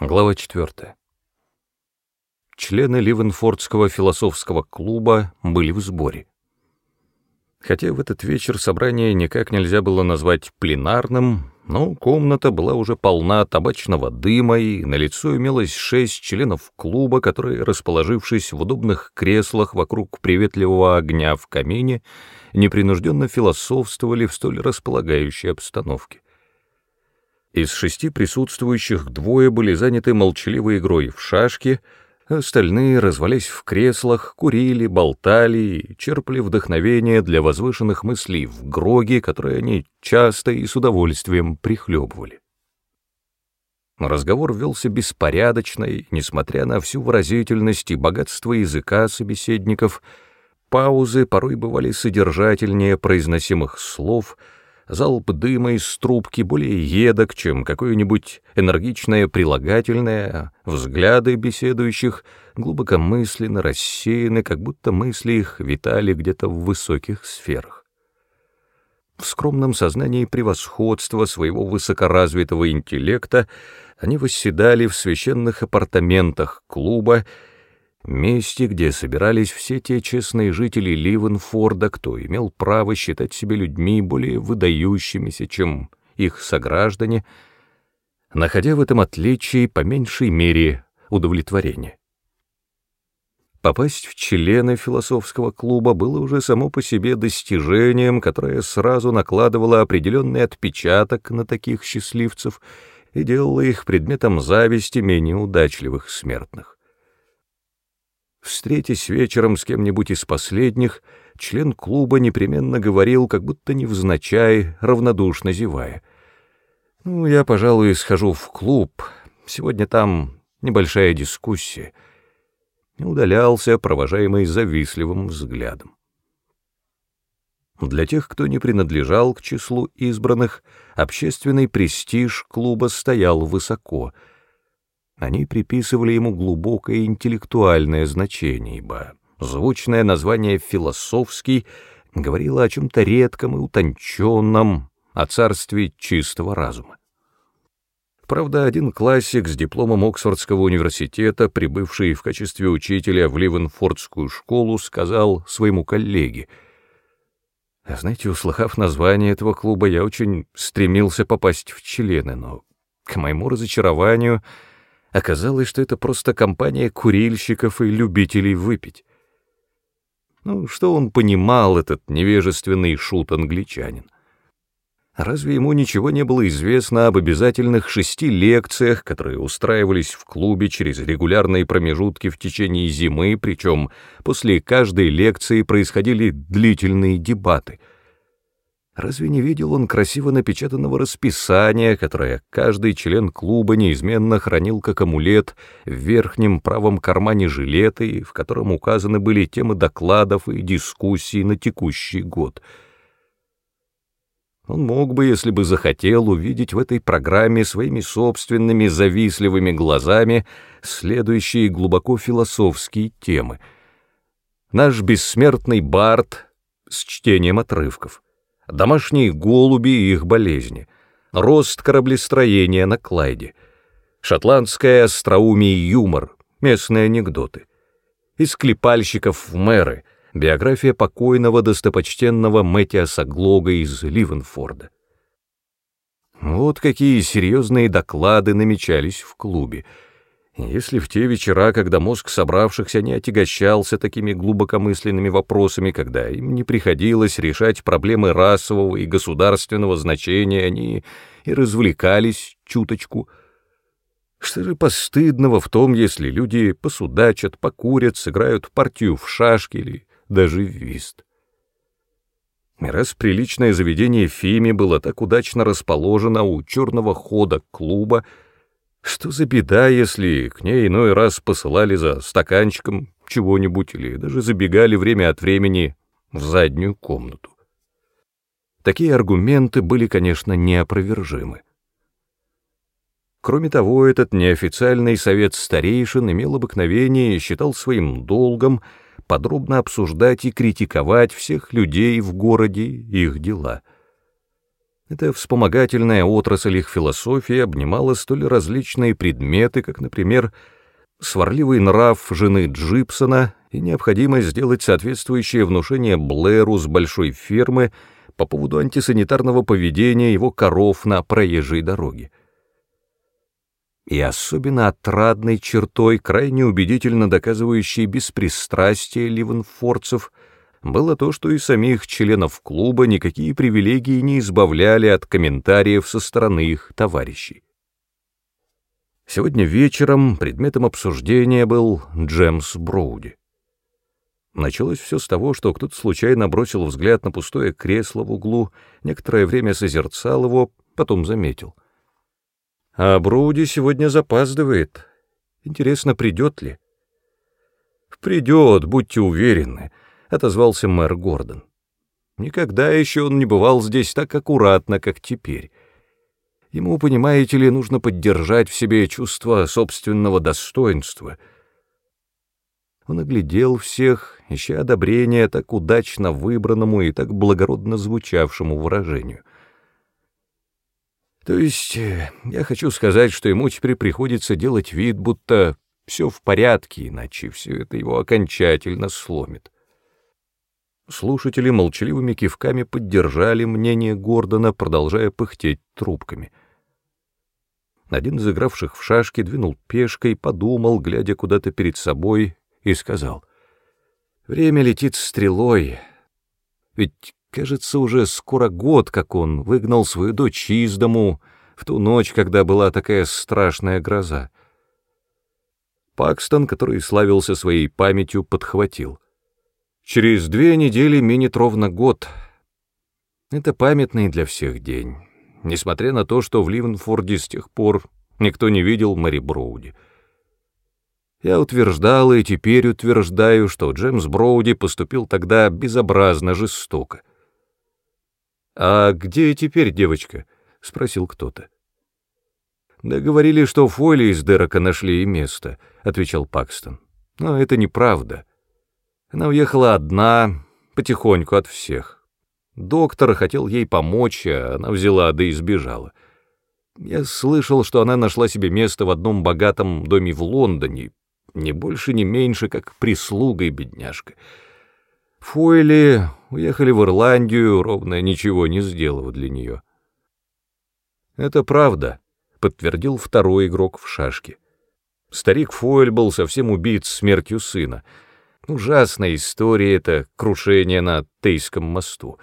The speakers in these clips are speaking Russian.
Глава 4. Члены Ливенфордского философского клуба были в сборе. Хотя в этот вечер собрание никак нельзя было назвать пленарным, но комната была уже полна табачного дыма, и на лицо имелось шесть членов клуба, которые, расположившись в удобных креслах вокруг приветливого огня в камине, непринужденно философствовали в столь располагающей обстановке. Из шести присутствующих двое были заняты молчаливой игрой в шашки, остальные развались в креслах, курили, болтали и черпали вдохновение для возвышенных мыслей в гроге, которые они часто и с удовольствием прихлебывали. Разговор велся беспорядочно, и, несмотря на всю выразительность и богатство языка собеседников, паузы порой бывали содержательнее произносимых слов — залп дыма из трубки более едок, чем какое-нибудь энергичное прилагательное, взгляды беседующих глубокомысленно рассеяны, как будто мысли их витали где-то в высоких сферах. В скромном сознании превосходства своего высокоразвитого интеллекта они восседали в священных апартаментах клуба месте, где собирались все те честные жители Ливенфорда, кто имел право считать себя людьми более выдающимися, чем их сограждане, находя в этом отличии по меньшей мере удовлетворение. Попасть в члены философского клуба было уже само по себе достижением, которое сразу накладывало определенный отпечаток на таких счастливцев и делало их предметом зависти менее удачливых смертных. Встретясь вечером с кем-нибудь из последних, член клуба непременно говорил, как будто невзначай, равнодушно зевая. «Ну, я, пожалуй, схожу в клуб. Сегодня там небольшая дискуссия». И удалялся, провожаемый завистливым взглядом. Для тех, кто не принадлежал к числу избранных, общественный престиж клуба стоял высоко — они приписывали ему глубокое интеллектуальное значение, ибо звучное название «философский» говорило о чем-то редком и утонченном, о царстве чистого разума. Правда, один классик с дипломом Оксфордского университета, прибывший в качестве учителя в Ливенфордскую школу, сказал своему коллеге, «А «Знаете, услыхав название этого клуба, я очень стремился попасть в члены, но, к моему разочарованию, — Оказалось, что это просто компания курильщиков и любителей выпить. Ну, что он понимал, этот невежественный шут-англичанин? Разве ему ничего не было известно об обязательных шести лекциях, которые устраивались в клубе через регулярные промежутки в течение зимы, причем после каждой лекции происходили длительные дебаты — Разве не видел он красиво напечатанного расписания, которое каждый член клуба неизменно хранил как амулет в верхнем правом кармане жилета, и в котором указаны были темы докладов и дискуссий на текущий год? Он мог бы, если бы захотел, увидеть в этой программе своими собственными завистливыми глазами следующие глубоко философские темы. Наш бессмертный Барт с чтением отрывков — домашние голуби и их болезни, рост кораблестроения на Клайде, шотландское остроумие и юмор, местные анекдоты, из клепальщиков в мэры, биография покойного достопочтенного Мэтиаса Глога из Ливенфорда. Вот какие серьезные доклады намечались в клубе — если в те вечера, когда мозг собравшихся не отягощался такими глубокомысленными вопросами, когда им не приходилось решать проблемы расового и государственного значения, они и развлекались чуточку. Что же постыдного в том, если люди посудачат, покурят, сыграют партию в шашки или даже в вист? Раз приличное заведение Фими было так удачно расположено у черного хода клуба, что за беда, если к ней иной раз посылали за стаканчиком чего-нибудь или даже забегали время от времени в заднюю комнату? Такие аргументы были, конечно, неопровержимы. Кроме того, этот неофициальный совет старейшин имел обыкновение и считал своим долгом подробно обсуждать и критиковать всех людей в городе и их дела — Эта вспомогательная отрасль их философии обнимала столь различные предметы, как, например, сварливый нрав жены Джипсона и необходимость сделать соответствующее внушение Блэру с большой фермы по поводу антисанитарного поведения его коров на проезжей дороге. И особенно отрадной чертой, крайне убедительно доказывающей беспристрастие ливенфорцев, было то, что и самих членов клуба никакие привилегии не избавляли от комментариев со стороны их товарищей. Сегодня вечером предметом обсуждения был Джемс Броуди. Началось все с того, что кто-то случайно бросил взгляд на пустое кресло в углу, некоторое время созерцал его, потом заметил. А Броуди сегодня запаздывает. Интересно, придет ли? Придет, будьте уверены, — отозвался мэр Гордон. Никогда еще он не бывал здесь так аккуратно, как теперь. Ему, понимаете ли, нужно поддержать в себе чувство собственного достоинства. Он оглядел всех, ища одобрения так удачно выбранному и так благородно звучавшему выражению. То есть, э, я хочу сказать, что ему теперь приходится делать вид, будто все в порядке, иначе все это его окончательно сломит. Слушатели молчаливыми кивками поддержали мнение Гордона, продолжая пыхтеть трубками. Один из игравших в шашки двинул пешкой, подумал, глядя куда-то перед собой, и сказал. «Время летит стрелой. Ведь, кажется, уже скоро год, как он выгнал свою дочь из дому в ту ночь, когда была такая страшная гроза». Пакстон, который славился своей памятью, подхватил. «Через две недели минит ровно год. Это памятный для всех день» несмотря на то, что в Ливенфорде с тех пор никто не видел Мэри Броуди. Я утверждал и теперь утверждаю, что Джеймс Броуди поступил тогда безобразно жестоко. «А где теперь девочка?» — спросил кто-то. «Да говорили, что Фойли из Дерека нашли и место», — отвечал Пакстон. «Но это неправда. Она уехала одна, потихоньку от всех. Доктор хотел ей помочь, а она взяла да и сбежала. Я слышал, что она нашла себе место в одном богатом доме в Лондоне, не больше, не меньше, как прислугой бедняжка. Фойли уехали в Ирландию, ровно ничего не сделав для нее. «Это правда», — подтвердил второй игрок в шашки. Старик Фойль был совсем убит смертью сына. Ужасная история — это крушение на Тейском мосту.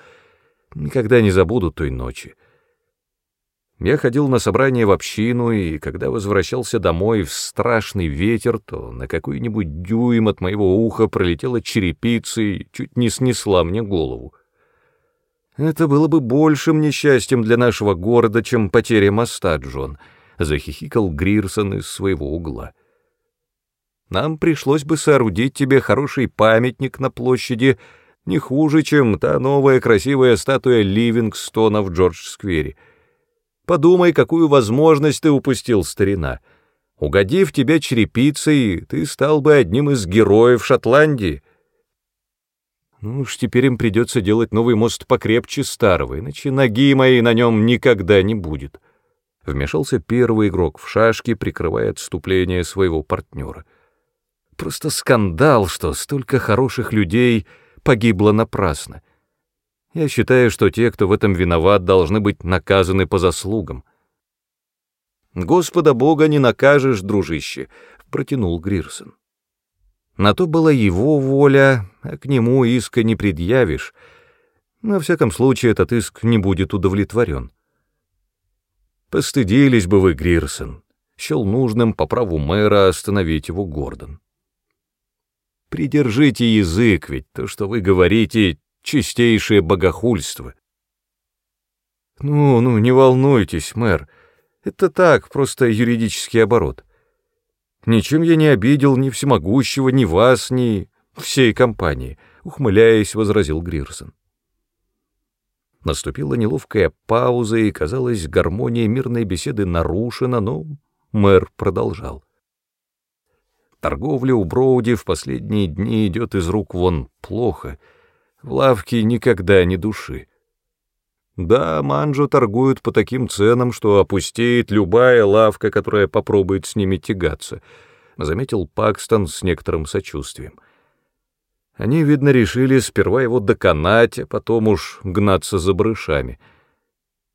Никогда не забуду той ночи. Я ходил на собрание в общину, и когда возвращался домой в страшный ветер, то на какой-нибудь дюйм от моего уха пролетела черепица и чуть не снесла мне голову. Это было бы большим несчастьем для нашего города, чем потеря моста, Джон, — захихикал Грирсон из своего угла. Нам пришлось бы соорудить тебе хороший памятник на площади, — не хуже, чем та новая красивая статуя Ливингстона в Джордж-сквере. Подумай, какую возможность ты упустил, старина. Угодив тебе черепицей, ты стал бы одним из героев Шотландии. Ну уж теперь им придется делать новый мост покрепче старого, иначе ноги моей на нем никогда не будет. Вмешался первый игрок в шашки, прикрывая отступление своего партнера. Просто скандал, что столько хороших людей погибло напрасно. Я считаю, что те, кто в этом виноват, должны быть наказаны по заслугам. «Господа Бога не накажешь, дружище», — протянул Грирсон. На то была его воля, а к нему иска не предъявишь. На всяком случае, этот иск не будет удовлетворен. Постыдились бы вы, Грирсон, счел нужным по праву мэра остановить его Гордон. Придержите язык, ведь то, что вы говорите, чистейшее богохульство. Ну, ну, не волнуйтесь, мэр. Это так, просто юридический оборот. Ничем я не обидел ни всемогущего, ни вас, ни всей компании, ухмыляясь, возразил Грирсон. Наступила неловкая пауза, и, казалось, гармония мирной беседы нарушена, но мэр продолжал. Торговля у Броуди в последние дни идет из рук вон плохо. В лавке никогда ни души. Да, манжу торгуют по таким ценам, что опустеет любая лавка, которая попробует с ними тягаться, — заметил Пакстон с некоторым сочувствием. Они, видно, решили сперва его доконать, а потом уж гнаться за брышами.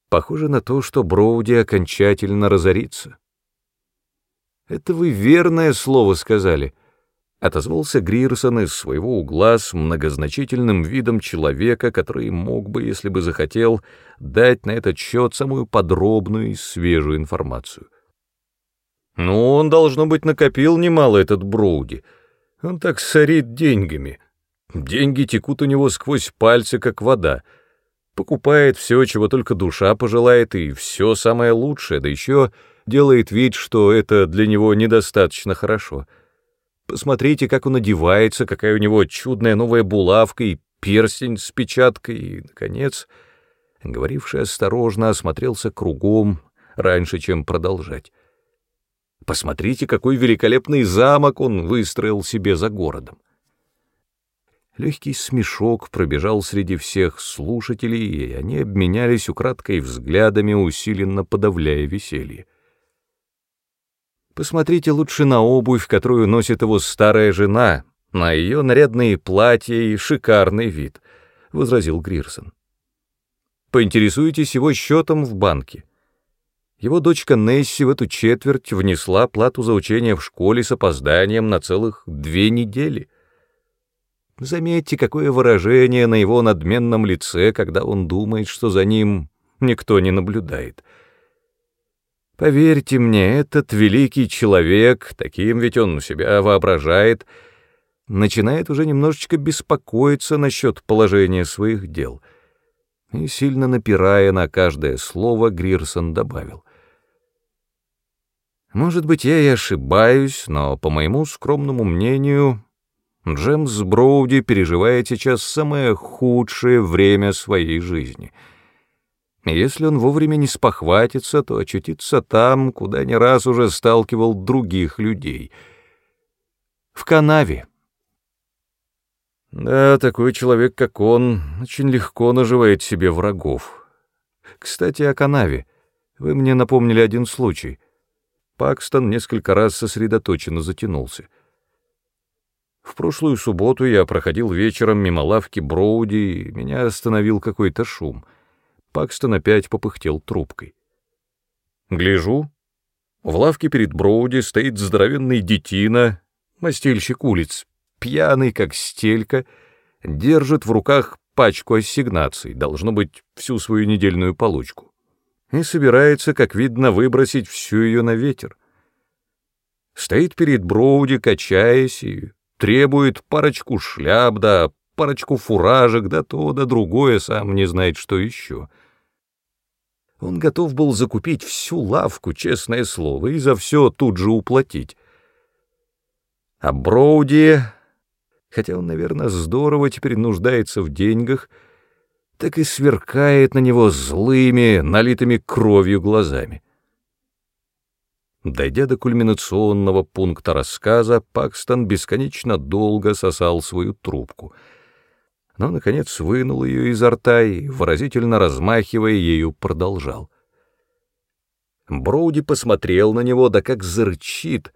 Похоже на то, что Броуди окончательно разорится. «Это вы верное слово сказали», — отозвался Грирсон из своего угла с многозначительным видом человека, который мог бы, если бы захотел, дать на этот счет самую подробную и свежую информацию. «Ну, он, должно быть, накопил немало, этот Броуди. Он так сорит деньгами». Деньги текут у него сквозь пальцы, как вода. Покупает все, чего только душа пожелает, и все самое лучшее, да еще делает вид, что это для него недостаточно хорошо. Посмотрите, как он одевается, какая у него чудная новая булавка и перстень с печаткой, и, наконец, говоривший осторожно осмотрелся кругом, раньше, чем продолжать. Посмотрите, какой великолепный замок он выстроил себе за городом. Легкий смешок пробежал среди всех слушателей, и они обменялись украдкой взглядами, усиленно подавляя веселье. Посмотрите лучше на обувь, которую носит его старая жена, на ее нарядные платья и шикарный вид, — возразил Грирсон. Поинтересуйтесь его счетом в банке. Его дочка Несси в эту четверть внесла плату за учение в школе с опозданием на целых две недели. Заметьте, какое выражение на его надменном лице, когда он думает, что за ним никто не наблюдает. Поверьте мне, этот великий человек, таким ведь он себя воображает, начинает уже немножечко беспокоиться насчет положения своих дел. И, сильно напирая на каждое слово, Грирсон добавил. «Может быть, я и ошибаюсь, но, по моему скромному мнению, Джемс Броуди переживает сейчас самое худшее время своей жизни. Если он вовремя не спохватится, то очутится там, куда не раз уже сталкивал других людей. В канаве. Да, такой человек, как он, очень легко наживает себе врагов. Кстати, о канаве. Вы мне напомнили один случай. Пакстон несколько раз сосредоточенно затянулся. В прошлую субботу я проходил вечером мимо лавки Броуди, и меня остановил какой-то шум. Пакстон опять попыхтел трубкой. Гляжу. В лавке перед Броуди стоит здоровенный детина, мастильщик улиц, пьяный, как стелька, держит в руках пачку ассигнаций, должно быть, всю свою недельную получку, и собирается, как видно, выбросить всю ее на ветер. Стоит перед Броуди, качаясь, и требует парочку шляп, да парочку фуражек, да то, да другое, сам не знает, что еще. Он готов был закупить всю лавку, честное слово, и за все тут же уплатить. А Броуди, хотя он, наверное, здорово теперь нуждается в деньгах, так и сверкает на него злыми, налитыми кровью глазами. Дойдя до кульминационного пункта рассказа, Пакстон бесконечно долго сосал свою трубку, но, наконец, вынул ее изо рта и, выразительно размахивая ею, продолжал. Броуди посмотрел на него, да как зарычит.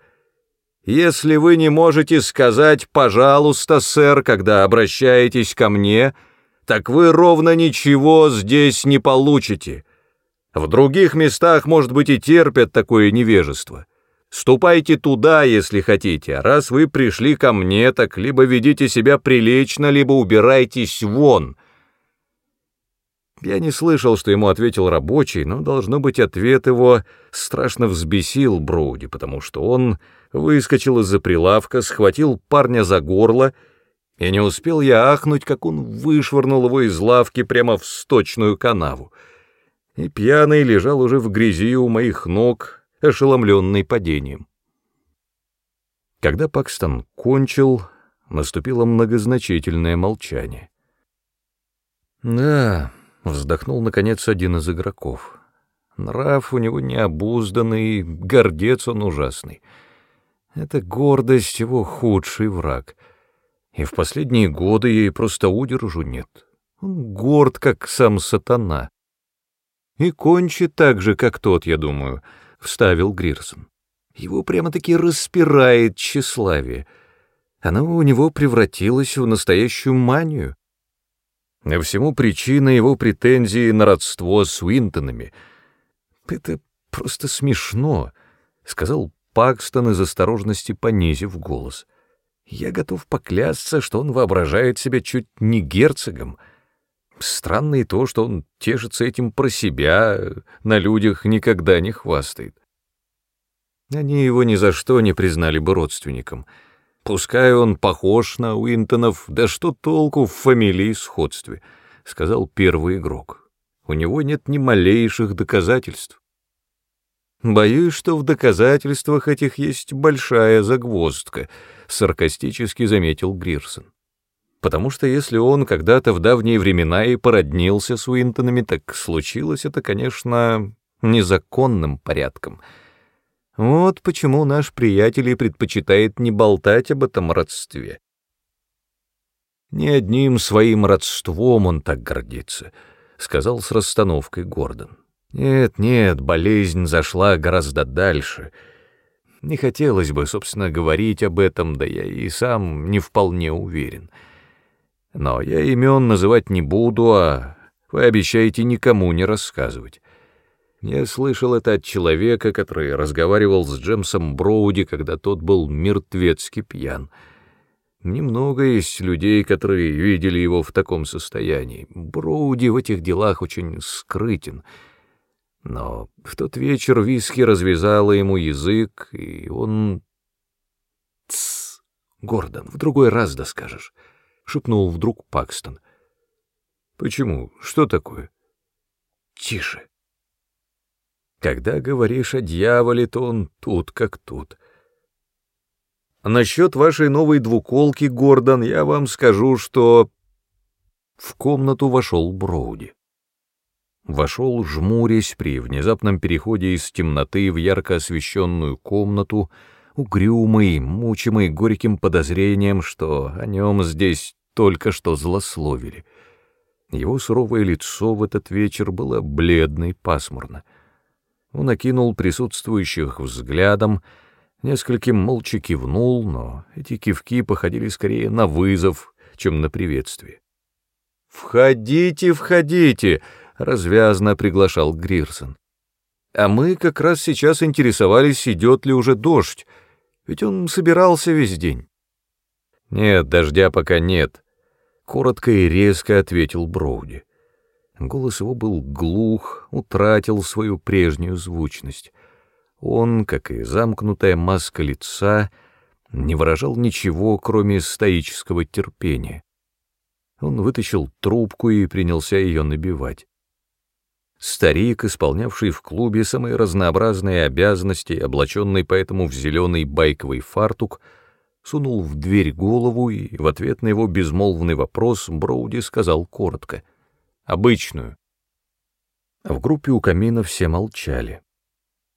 «Если вы не можете сказать «пожалуйста, сэр», когда обращаетесь ко мне, так вы ровно ничего здесь не получите». В других местах, может быть, и терпят такое невежество. Ступайте туда, если хотите, а раз вы пришли ко мне, так либо ведите себя прилично, либо убирайтесь вон». Я не слышал, что ему ответил рабочий, но, должно быть, ответ его страшно взбесил Броуди, потому что он выскочил из-за прилавка, схватил парня за горло, и не успел я ахнуть, как он вышвырнул его из лавки прямо в сточную канаву и пьяный лежал уже в грязи у моих ног, ошеломленный падением. Когда Пакстон кончил, наступило многозначительное молчание. «Да», — вздохнул, наконец, один из игроков. «Нрав у него необузданный, гордец он ужасный. Это гордость его худший враг. И в последние годы ей просто удержу нет. Он горд, как сам сатана. И кончит так же, как тот, я думаю, — вставил Грирсон. Его прямо-таки распирает тщеславие. Оно у него превратилось в настоящую манию. А всему причина его претензии на родство с Уинтонами. Это просто смешно, — сказал Пакстон из осторожности понизив голос. Я готов поклясться, что он воображает себя чуть не герцогом. Странно и то, что он тешится этим про себя, на людях никогда не хвастает. Они его ни за что не признали бы родственником. Пускай он похож на Уинтонов, да что толку в фамилии сходстве, — сказал первый игрок. У него нет ни малейших доказательств. Боюсь, что в доказательствах этих есть большая загвоздка, — саркастически заметил Грирсон. Потому что если он когда-то в давние времена и породнился с Уинтонами, так случилось это, конечно, незаконным порядком — вот почему наш приятель и предпочитает не болтать об этом родстве. «Ни одним своим родством он так гордится», — сказал с расстановкой Гордон. «Нет, нет, болезнь зашла гораздо дальше. Не хотелось бы, собственно, говорить об этом, да я и сам не вполне уверен. Но я имен называть не буду, а вы обещаете никому не рассказывать. Я слышал это от человека, который разговаривал с Джемсом Броуди, когда тот был мертвецки пьян. Немного есть людей, которые видели его в таком состоянии. Броуди в этих делах очень скрытен. Но в тот вечер виски развязала ему язык, и он... «Тссс, Гордон, в другой раз доскажешь», — шепнул вдруг Пакстон. «Почему? Что такое?» «Тише». Когда говоришь о дьяволе, то он тут как тут. Насчет вашей новой двуколки, Гордон, я вам скажу, что... В комнату вошел Броуди. Вошел, жмурясь, при внезапном переходе из темноты в ярко освещенную комнату, угрюмый, мучимый горьким подозрением, что о нем здесь только что злословили. Его суровое лицо в этот вечер было бледно и пасмурно. Он окинул присутствующих взглядом, нескольким молча кивнул, но эти кивки походили скорее на вызов, чем на приветствие. «Входите, входите!» — развязно приглашал Грирсон. «А мы как раз сейчас интересовались, идет ли уже дождь, ведь он собирался весь день». «Нет, дождя пока нет», — коротко и резко ответил Броуди. Голос его был глух, утратил свою прежнюю звучность. Он, как и замкнутая маска лица, не выражал ничего, кроме стоического терпения. Он вытащил трубку и принялся ее набивать. Старик, исполнявший в клубе самые разнообразные обязанности, облаченный поэтому в зеленый байковый фартук, сунул в дверь голову и в ответ на его безмолвный вопрос Броуди сказал коротко — Обычную. В группе у камина все молчали.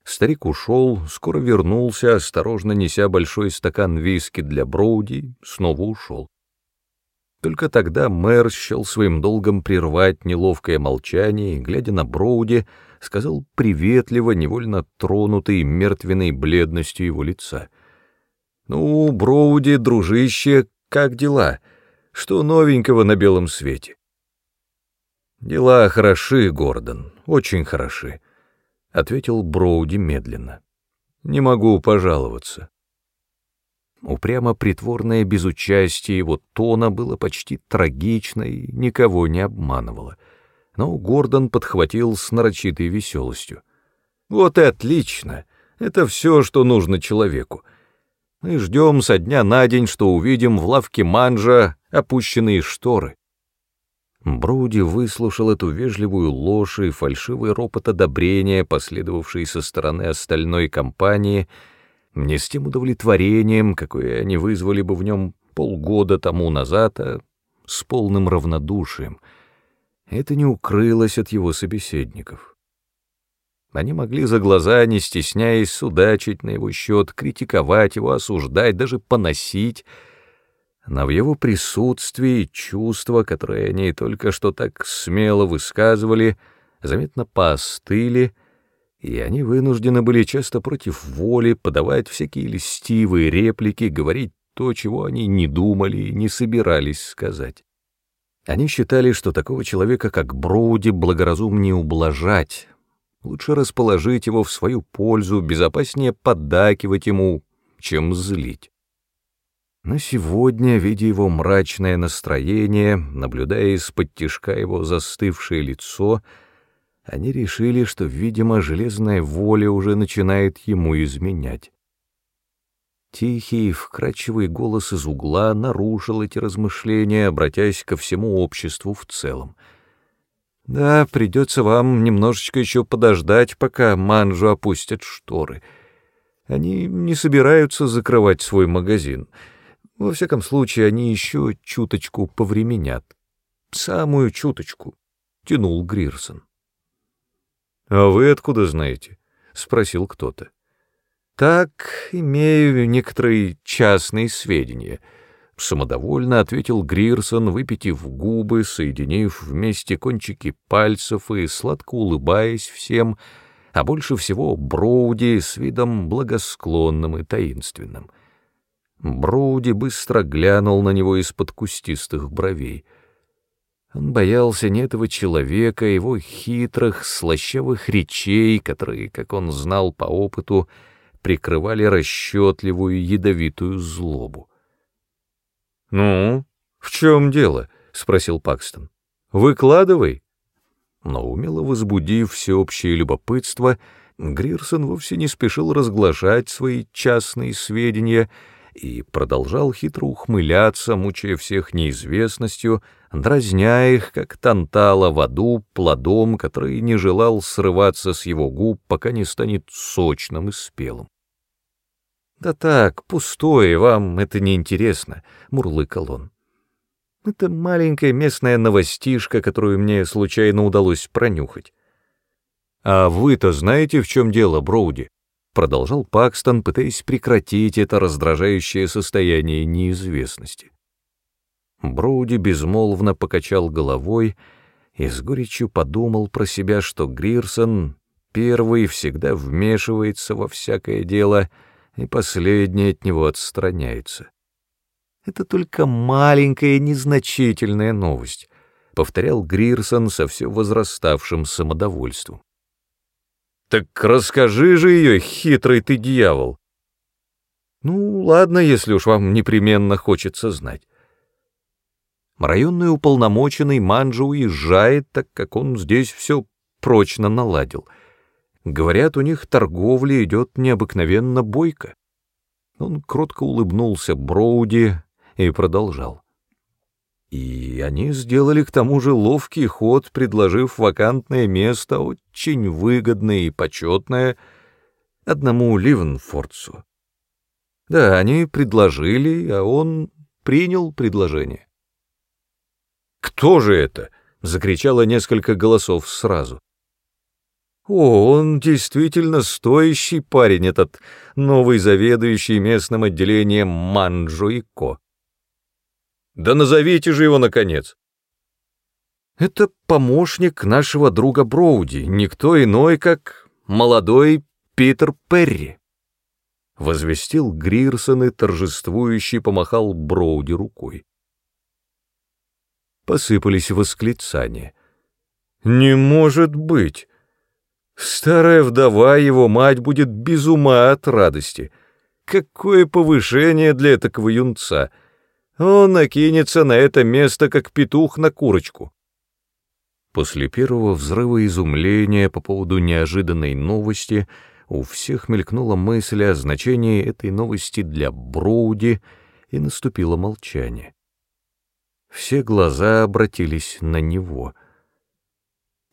Старик ушел, скоро вернулся, осторожно неся большой стакан виски для Броуди, снова ушел. Только тогда мэр счел своим долгом прервать неловкое молчание и, глядя на Броуди, сказал приветливо, невольно тронутый мертвенной бледностью его лица. «Ну, Броуди, дружище, как дела? Что новенького на белом свете?» «Дела хороши, Гордон, очень хороши», — ответил Броуди медленно. «Не могу пожаловаться». Упрямо притворное безучастие его тона было почти трагично и никого не обманывало. Но Гордон подхватил с нарочитой веселостью. «Вот и отлично! Это все, что нужно человеку. Мы ждем со дня на день, что увидим в лавке манжа опущенные шторы. Броуди выслушал эту вежливую ложь и фальшивый ропот одобрения, последовавший со стороны остальной компании, не с тем удовлетворением, какое они вызвали бы в нем полгода тому назад, а с полным равнодушием. Это не укрылось от его собеседников. Они могли за глаза, не стесняясь, судачить на его счет, критиковать его, осуждать, даже поносить — но в его присутствии чувства, которые они только что так смело высказывали, заметно поостыли, и они вынуждены были часто против воли подавать всякие льстивые реплики, говорить то, чего они не думали и не собирались сказать. Они считали, что такого человека, как Броуди, благоразумнее ублажать, лучше расположить его в свою пользу, безопаснее поддакивать ему, чем злить. Но сегодня, видя его мрачное настроение, наблюдая из-под тишка его застывшее лицо, они решили, что, видимо, железная воля уже начинает ему изменять. Тихий, вкрадчивый голос из угла нарушил эти размышления, обратясь ко всему обществу в целом. «Да, придется вам немножечко еще подождать, пока манжу опустят шторы. Они не собираются закрывать свой магазин». Во всяком случае, они еще чуточку повременят. Самую чуточку, — тянул Грирсон. — А вы откуда знаете? — спросил кто-то. — Так, имею некоторые частные сведения, — самодовольно ответил Грирсон, выпитив губы, соединив вместе кончики пальцев и сладко улыбаясь всем, а больше всего Броуди с видом благосклонным и таинственным — Броуди быстро глянул на него из-под кустистых бровей. Он боялся не этого человека, а его хитрых, слащавых речей, которые, как он знал по опыту, прикрывали расчетливую ядовитую злобу. «Ну, в чем дело?» — спросил Пакстон. «Выкладывай». Но умело возбудив всеобщее любопытство, Грирсон вовсе не спешил разглашать свои частные сведения — и продолжал хитро ухмыляться, мучая всех неизвестностью, дразня их, как тантала в аду, плодом, который не желал срываться с его губ, пока не станет сочным и спелым. «Да так, пустое, вам это не интересно», — мурлыкал он. «Это маленькая местная новостишка, которую мне случайно удалось пронюхать». «А вы-то знаете, в чем дело, Броуди?» Продолжал Пакстон, пытаясь прекратить это раздражающее состояние неизвестности. Броуди безмолвно покачал головой и с горечью подумал про себя, что Грирсон первый всегда вмешивается во всякое дело, и последний от него отстраняется. «Это только маленькая незначительная новость», — повторял Грирсон со все возраставшим самодовольством. Так расскажи же ее, хитрый ты дьявол. Ну, ладно, если уж вам непременно хочется знать. Районный уполномоченный Манджи уезжает, так как он здесь все прочно наладил. Говорят, у них торговля идет необыкновенно бойко. Он кротко улыбнулся Броуди и продолжал. И они сделали к тому же ловкий ход, предложив вакантное место, очень выгодное и почетное, одному Ливенфордсу. Да, они предложили, а он принял предложение. «Кто же это?» — закричало несколько голосов сразу. «О, он действительно стоящий парень, этот новый заведующий местным отделением Манджо и Ко. Да назовите же его, наконец!» «Это помощник нашего друга Броуди, никто иной, как молодой Питер Перри», — возвестил Грирсон и торжествующий помахал Броуди рукой. Посыпались восклицания. «Не может быть! Старая вдова, его мать, будет без ума от радости! Какое повышение для такого юнца!» Он накинется на это место, как петух на курочку. После первого взрыва изумления по поводу неожиданной новости у всех мелькнула мысль о значении этой новости для Броуди, и наступило молчание. Все глаза обратились на него,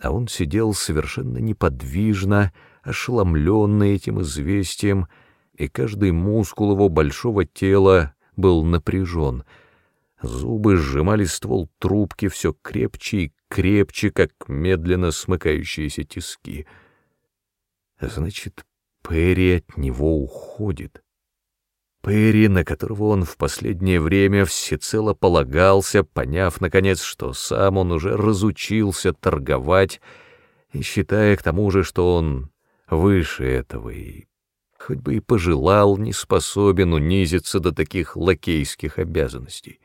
а он сидел совершенно неподвижно, ошеломленный этим известием, и каждый мускул его большого тела был напряжен. Зубы сжимали ствол трубки все крепче и крепче, как медленно смыкающиеся тиски. Значит, Перри от него уходит. Перри, на которого он в последнее время всецело полагался, поняв, наконец, что сам он уже разучился торговать, и считая к тому же, что он выше этого и хоть бы и пожелал, не способен унизиться до таких лакейских обязанностей.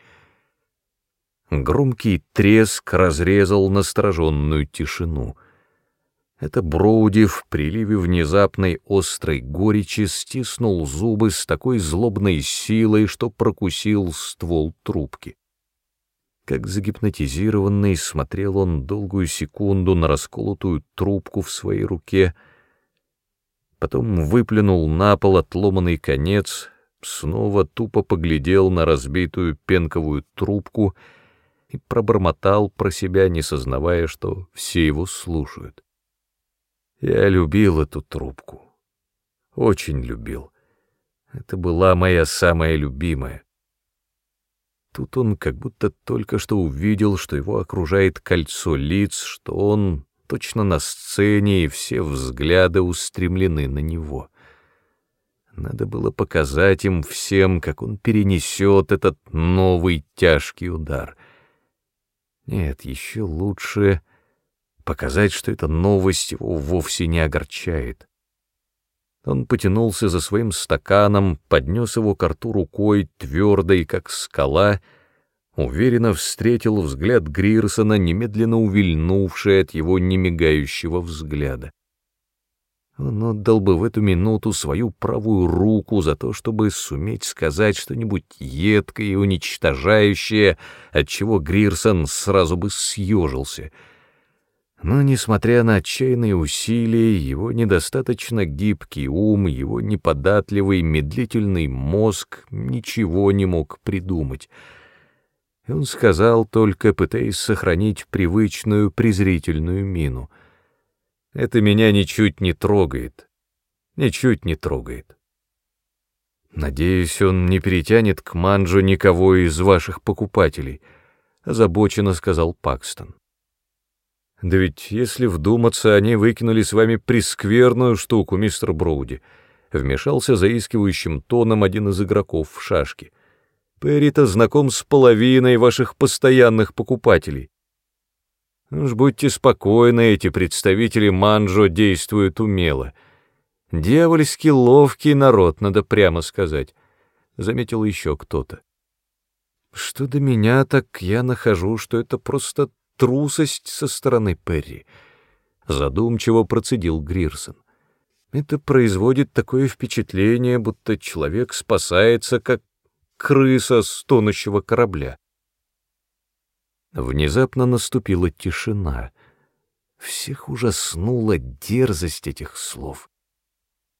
Громкий треск разрезал настороженную тишину. Это Броуди в приливе внезапной острой горечи стиснул зубы с такой злобной силой, что прокусил ствол трубки. Как загипнотизированный смотрел он долгую секунду на расколотую трубку в своей руке, потом выплюнул на пол отломанный конец, снова тупо поглядел на разбитую пенковую трубку и пробормотал про себя, не сознавая, что все его слушают. Я любил эту трубку. Очень любил. Это была моя самая любимая. Тут он как будто только что увидел, что его окружает кольцо лиц, что он точно на сцене, и все взгляды устремлены на него. Надо было показать им всем, как он перенесет этот новый тяжкий удар. Нет, еще лучше показать, что эта новость его вовсе не огорчает. Он потянулся за своим стаканом, поднес его к рту рукой, твердой, как скала, уверенно встретил взгляд Грирсона, немедленно увильнувший от его немигающего взгляда. Он отдал бы в эту минуту свою правую руку за то, чтобы суметь сказать что-нибудь едкое и уничтожающее, от чего Грирсон сразу бы съежился — но, несмотря на отчаянные усилия, его недостаточно гибкий ум, его неподатливый, медлительный мозг ничего не мог придумать. Он сказал, только пытаясь сохранить привычную презрительную мину. «Это меня ничуть не трогает. Ничуть не трогает. Надеюсь, он не перетянет к Манджу никого из ваших покупателей», — озабоченно сказал Пакстон. Да ведь, если вдуматься, они выкинули с вами прескверную штуку, мистер Броуди. Вмешался заискивающим тоном один из игроков в шашки. Перри-то знаком с половиной ваших постоянных покупателей. Уж будьте спокойны, эти представители Манжо действуют умело. Дьявольски ловкий народ, надо прямо сказать, — заметил еще кто-то. Что до меня, так я нахожу, что это просто трусость со стороны Перри, задумчиво процедил Грирсон. Это производит такое впечатление, будто человек спасается, как крыса с тонущего корабля. Внезапно наступила тишина. Всех ужаснула дерзость этих слов.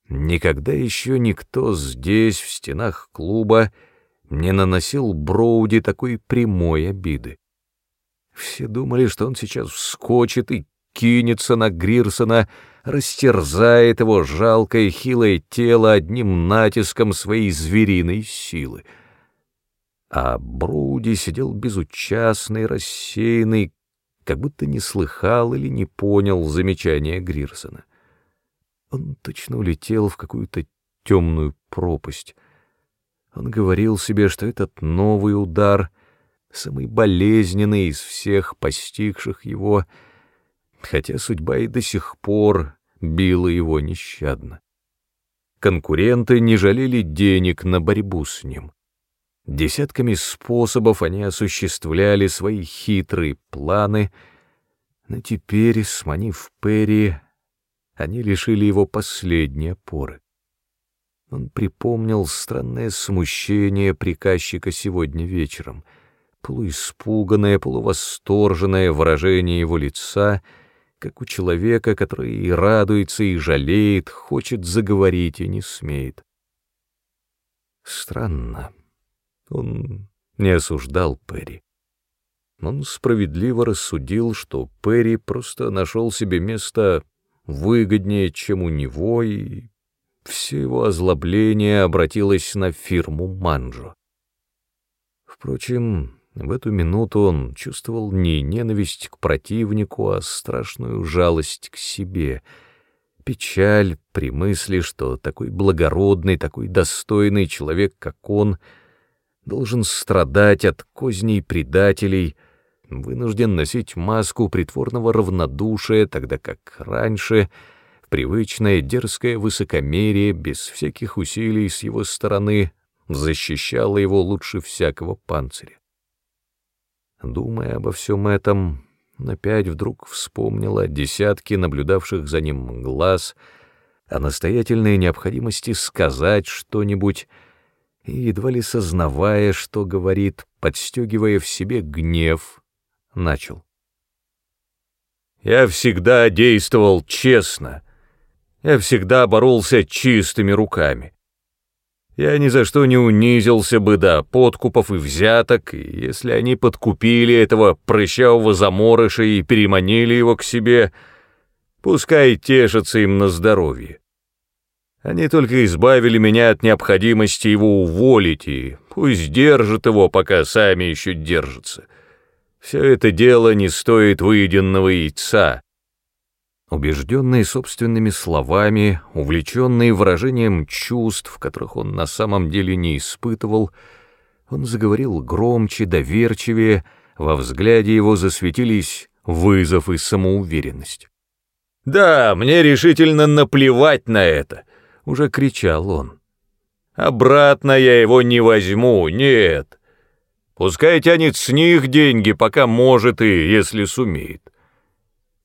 Никогда еще никто здесь, в стенах клуба, не наносил Броуди такой прямой обиды. Все думали, что он сейчас вскочит и кинется на Грирсона, растерзает его жалкое хилое тело одним натиском своей звериной силы. А Броуди сидел безучастный, рассеянный, как будто не слыхал или не понял замечания Грирсона. Он точно улетел в какую-то темную пропасть. Он говорил себе, что этот новый удар — самый болезненный из всех постигших его, хотя судьба и до сих пор била его нещадно. Конкуренты не жалели денег на борьбу с ним. Десятками способов они осуществляли свои хитрые планы, но теперь, сманив Перри, они лишили его последней опоры. Он припомнил странное смущение приказчика сегодня вечером — полуиспуганное, полувосторженное выражение его лица, как у человека, который и радуется, и жалеет, хочет заговорить и не смеет. Странно. Он не осуждал Перри. Он справедливо рассудил, что Перри просто нашел себе место выгоднее, чем у него, и все его озлобление обратилось на фирму Манджо. Впрочем, в эту минуту он чувствовал не ненависть к противнику, а страшную жалость к себе, печаль при мысли, что такой благородный, такой достойный человек, как он, должен страдать от козней предателей, вынужден носить маску притворного равнодушия, тогда как раньше привычное дерзкое высокомерие без всяких усилий с его стороны защищало его лучше всякого панциря. Думая обо всем этом, опять вдруг вспомнила десятки наблюдавших за ним глаз, о настоятельной необходимости сказать что-нибудь, и, едва ли сознавая, что говорит, подстегивая в себе гнев, начал. «Я всегда действовал честно, я всегда боролся чистыми руками. Я ни за что не унизился бы до подкупов и взяток, и если они подкупили этого прыщавого заморыша и переманили его к себе, пускай тешатся им на здоровье. Они только избавили меня от необходимости его уволить, и пусть держат его, пока сами еще держатся. Все это дело не стоит выеденного яйца. Убежденный собственными словами, увлеченный выражением чувств, которых он на самом деле не испытывал, он заговорил громче, доверчивее, во взгляде его засветились вызов и самоуверенность. «Да, мне решительно наплевать на это», — уже кричал он. «Обратно я его не возьму, нет. Пускай тянет с них деньги, пока может и если сумеет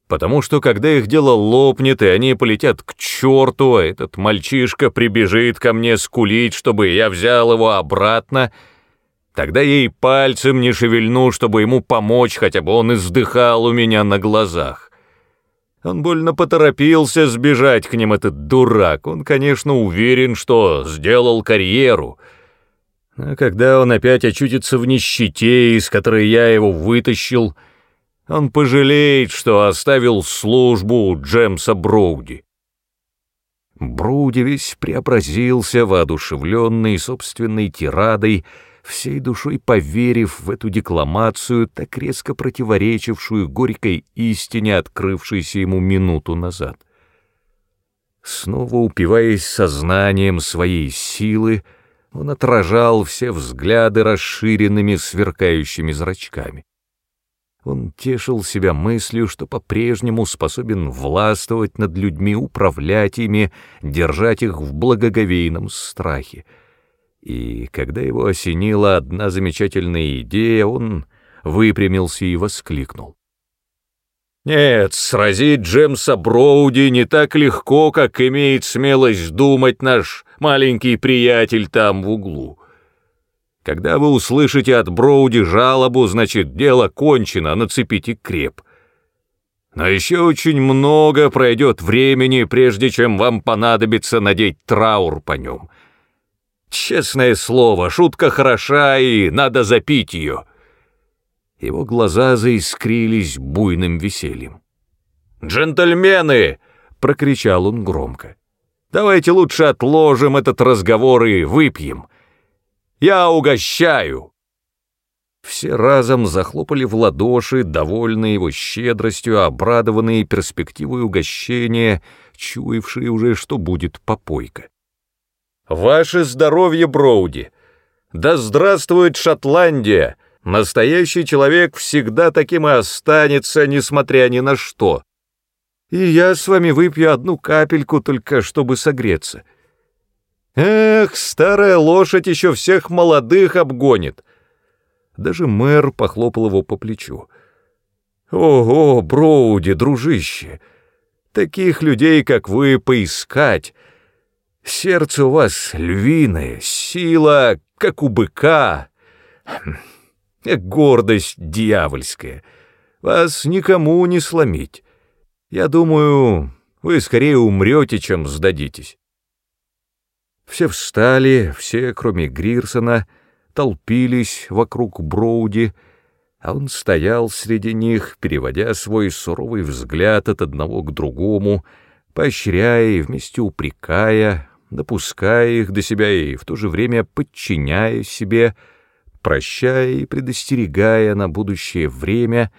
потому что когда их дело лопнет, и они полетят к черту, а этот мальчишка прибежит ко мне скулить, чтобы я взял его обратно, тогда и пальцем не шевельну, чтобы ему помочь, хотя бы он издыхал у меня на глазах. Он больно поторопился сбежать к ним, этот дурак. Он, конечно, уверен, что сделал карьеру. А когда он опять очутится в нищете, из которой я его вытащил, — он пожалеет, что оставил службу Джемса Броуди. Броуди весь преобразился, воодушевленный собственной тирадой, всей душой поверив в эту декламацию, так резко противоречившую горькой истине, открывшейся ему минуту назад. Снова упиваясь сознанием своей силы, он отражал все взгляды расширенными сверкающими зрачками. Он тешил себя мыслью, что по-прежнему способен властвовать над людьми, управлять ими, держать их в благоговейном страхе. И когда его осенила одна замечательная идея, он выпрямился и воскликнул. «Нет, сразить Джемса Броуди не так легко, как имеет смелость думать наш маленький приятель там в углу». Когда вы услышите от Броуди жалобу, значит, дело кончено, нацепите креп. Но еще очень много пройдет времени, прежде чем вам понадобится надеть траур по нем. Честное слово, шутка хороша, и надо запить ее. Его глаза заискрились буйным весельем. «Джентльмены!» — прокричал он громко. «Давайте лучше отложим этот разговор и выпьем». Я угощаю!» Все разом захлопали в ладоши, довольные его щедростью, обрадованные перспективой угощения, чуявшие уже, что будет попойка. «Ваше здоровье, Броуди! Да здравствует Шотландия! Настоящий человек всегда таким и останется, несмотря ни на что. И я с вами выпью одну капельку, только чтобы согреться». Эх, старая лошадь еще всех молодых обгонит. Даже мэр похлопал его по плечу. Ого, Броуди, дружище, таких людей, как вы, поискать. Сердце у вас львиное, сила, как у быка, гордость дьявольская. Вас никому не сломить. Я думаю, вы скорее умрете, чем сдадитесь. Все встали, все, кроме Грирсона, толпились вокруг Броуди, а он стоял среди них, переводя свой суровый взгляд от одного к другому, поощряя и вместе упрекая, допуская их до себя и в то же время подчиняя себе, прощая и предостерегая на будущее время,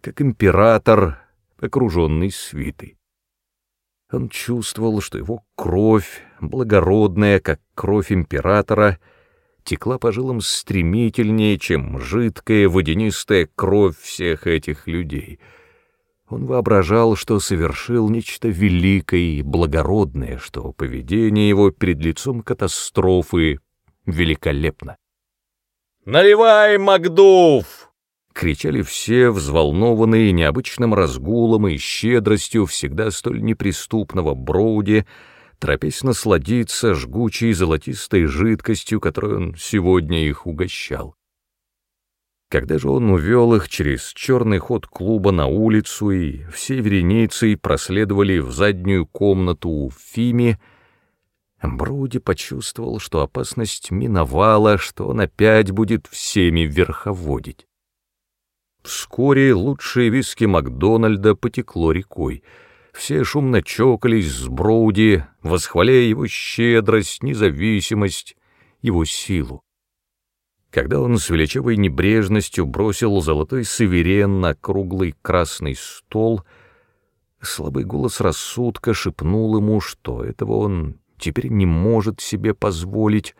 как император, окруженный свитой. Он чувствовал, что его кровь, благородная, как кровь императора, текла по жилам стремительнее, чем жидкая водянистая кровь всех этих людей. Он воображал, что совершил нечто великое и благородное, что поведение его перед лицом катастрофы великолепно. «Наливай, Макдув!» — кричали все, взволнованные необычным разгулом и щедростью всегда столь неприступного Броуди, торопясь насладиться жгучей золотистой жидкостью, которой он сегодня их угощал. Когда же он увел их через черный ход клуба на улицу, и все вереницей проследовали в заднюю комнату у Фими, Броуди почувствовал, что опасность миновала, что он опять будет всеми верховодить. Вскоре лучшее виски Макдональда потекло рекой — все шумно чокались с Броуди, восхваляя его щедрость, независимость, его силу. Когда он с величавой небрежностью бросил золотой суверен на круглый красный стол, слабый голос рассудка шепнул ему, что этого он теперь не может себе позволить,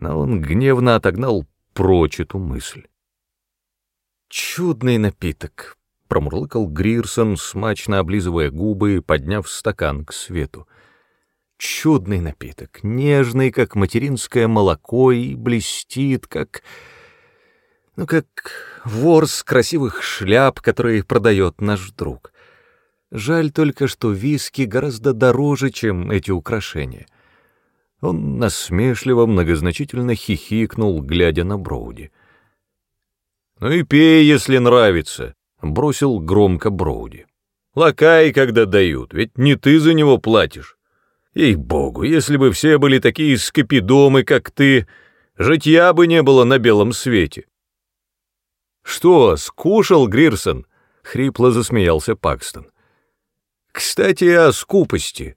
но он гневно отогнал прочь эту мысль. «Чудный напиток», промурлыкал Грирсон, смачно облизывая губы и подняв стакан к свету. Чудный напиток, нежный, как материнское молоко, и блестит, как... ну, как ворс красивых шляп, которые продает наш друг. Жаль только, что виски гораздо дороже, чем эти украшения. Он насмешливо, многозначительно хихикнул, глядя на Броуди. «Ну и пей, если нравится», бросил громко Броуди. «Лакай, когда дают, ведь не ты за него платишь. Ей-богу, если бы все были такие скопидомы, как ты, житья бы не было на белом свете». «Что, скушал, Грирсон?» — хрипло засмеялся Пакстон. «Кстати, о скупости.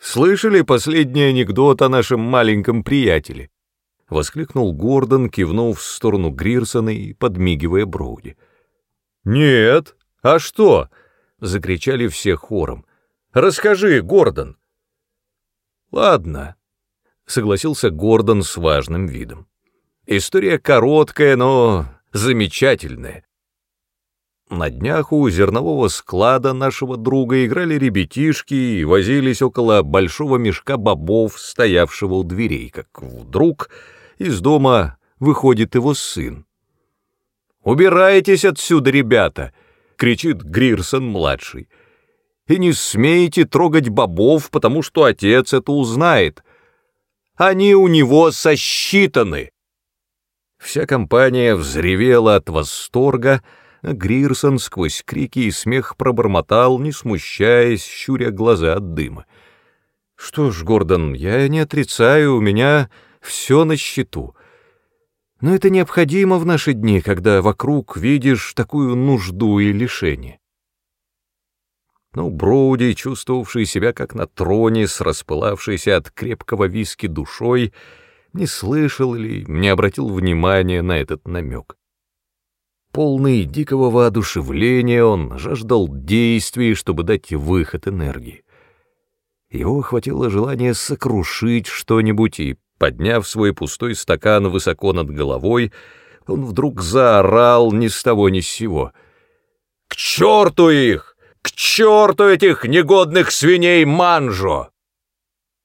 Слышали последний анекдот о нашем маленьком приятеле?» — воскликнул Гордон, кивнув в сторону Грирсона и подмигивая Броуди. «Нет. А что?» — закричали все хором. «Расскажи, Гордон». «Ладно», — согласился Гордон с важным видом. «История короткая, но замечательная. На днях у зернового склада нашего друга играли ребятишки и возились около большого мешка бобов, стоявшего у дверей, как вдруг из дома выходит его сын. «Убирайтесь отсюда, ребята!» — кричит Грирсон-младший. «И не смейте трогать бобов, потому что отец это узнает. Они у него сосчитаны!» Вся компания взревела от восторга, а Грирсон сквозь крики и смех пробормотал, не смущаясь, щуря глаза от дыма. «Что ж, Гордон, я не отрицаю, у меня все на счету». Но это необходимо в наши дни, когда вокруг видишь такую нужду и лишение. Но Броуди, чувствовавший себя как на троне с распылавшейся от крепкого виски душой, не слышал или не обратил внимания на этот намек. Полный дикого воодушевления он жаждал действий, чтобы дать выход энергии. Его охватило желание сокрушить что-нибудь и Подняв свой пустой стакан высоко над головой, он вдруг заорал ни с того ни с сего. «К черту их! К черту этих негодных свиней манжо!»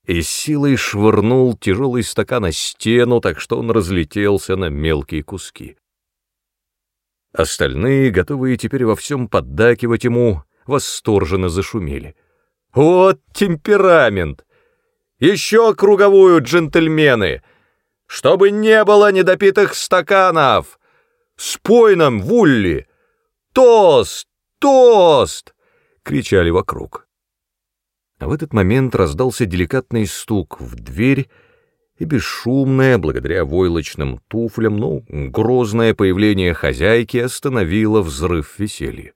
И силой швырнул тяжелый стакан о стену, так что он разлетелся на мелкие куски. Остальные, готовые теперь во всем поддакивать ему, восторженно зашумели. «Вот темперамент! Еще круговую, джентльмены! Чтобы не было недопитых стаканов! Спой нам, Вулли! Тост! Тост!» — кричали вокруг. А в этот момент раздался деликатный стук в дверь, и бесшумное, благодаря войлочным туфлям, ну, грозное появление хозяйки остановило взрыв веселья.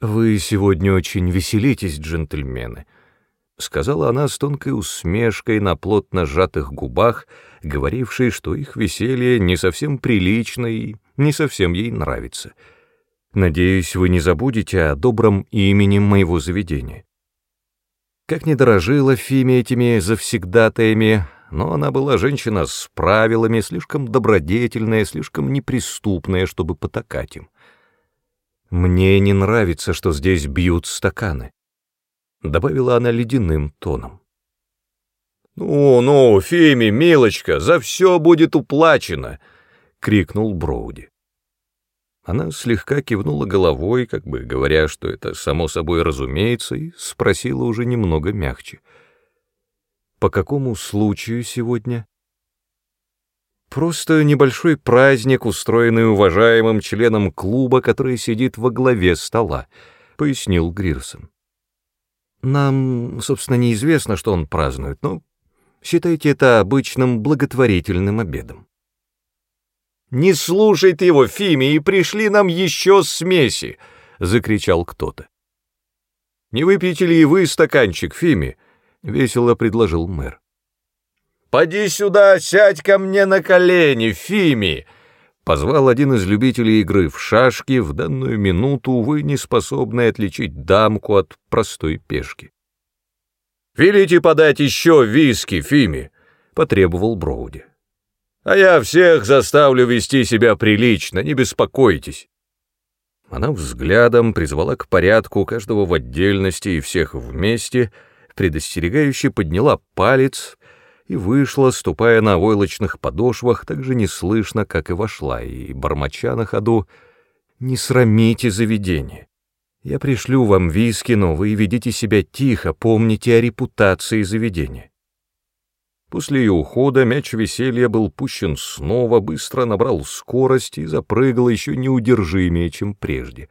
«Вы сегодня очень веселитесь, джентльмены», — сказала она с тонкой усмешкой на плотно сжатых губах, говорившей, что их веселье не совсем прилично и не совсем ей нравится. «Надеюсь, вы не забудете о добром имени моего заведения». Как не дорожила Фиме этими завсегдатаями, но она была женщина с правилами, слишком добродетельная, слишком неприступная, чтобы потакать им. «Мне не нравится, что здесь бьют стаканы», — добавила она ледяным тоном. «Ну, ну, Фими, милочка, за все будет уплачено!» — крикнул Броуди. Она слегка кивнула головой, как бы говоря, что это само собой разумеется, и спросила уже немного мягче. «По какому случаю сегодня?» «Просто небольшой праздник, устроенный уважаемым членом клуба, который сидит во главе стола», — пояснил Грирсон. «Нам, собственно, неизвестно, что он празднует, но Считайте это обычным благотворительным обедом. «Не слушай ты его, Фими, и пришли нам еще смеси!» — закричал кто-то. «Не выпьете ли и вы стаканчик, Фими?» — весело предложил мэр. «Поди сюда, сядь ко мне на колени, Фими!» Позвал один из любителей игры в шашки, в данную минуту, увы, не способный отличить дамку от простой пешки. «Велите подать еще виски, Фими», — потребовал Броуди. «А я всех заставлю вести себя прилично, не беспокойтесь». Она взглядом призвала к порядку каждого в отдельности и всех вместе, предостерегающе подняла палец и вышла, ступая на войлочных подошвах, так же неслышно, как и вошла, и, бормоча на ходу, «Не срамите заведение». Я пришлю вам виски, но вы ведите себя тихо, помните о репутации заведения. После ее ухода мяч веселья был пущен снова, быстро набрал скорость и запрыгал еще неудержимее, чем прежде.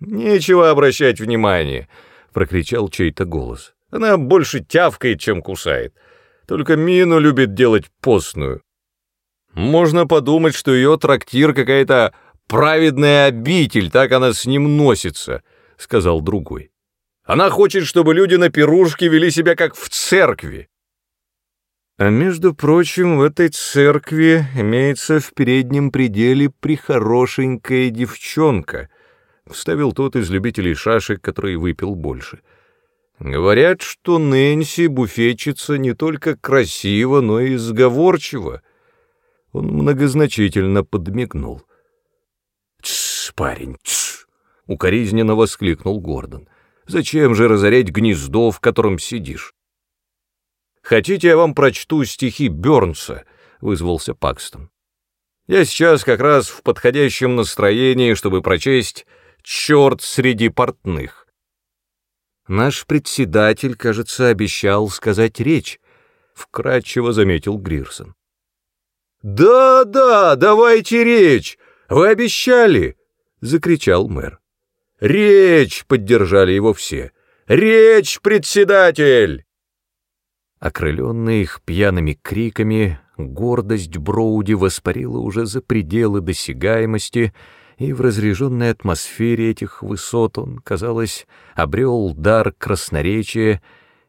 «Нечего обращать внимание!» — прокричал чей-то голос. «Она больше тявкает, чем кусает. Только мину любит делать постную. Можно подумать, что ее трактир какая-то праведная обитель, так она с ним носится», — сказал другой. «Она хочет, чтобы люди на пирушке вели себя как в церкви». А между прочим, в этой церкви имеется в переднем пределе прихорошенькая девчонка, вставил тот из любителей шашек, который выпил больше. Говорят, что Нэнси буфетчица не только красива, но и сговорчива. Он многозначительно подмигнул. «Тсс, парень, тсс!» — укоризненно воскликнул Гордон. «Зачем же разорять гнездо, в котором сидишь?» «Хотите, я вам прочту стихи Бёрнса?» — вызвался Пакстон. «Я сейчас как раз в подходящем настроении, чтобы прочесть «Чёрт среди портных». «Наш председатель, кажется, обещал сказать речь», — вкратчиво заметил Грирсон. «Да, да, давайте речь! Вы обещали!» — закричал мэр. «Речь!» — поддержали его все. «Речь, председатель!» Окрыленный их пьяными криками, гордость Броуди воспарила уже за пределы досягаемости, и в разреженной атмосфере этих высот он, казалось, обрел дар красноречия,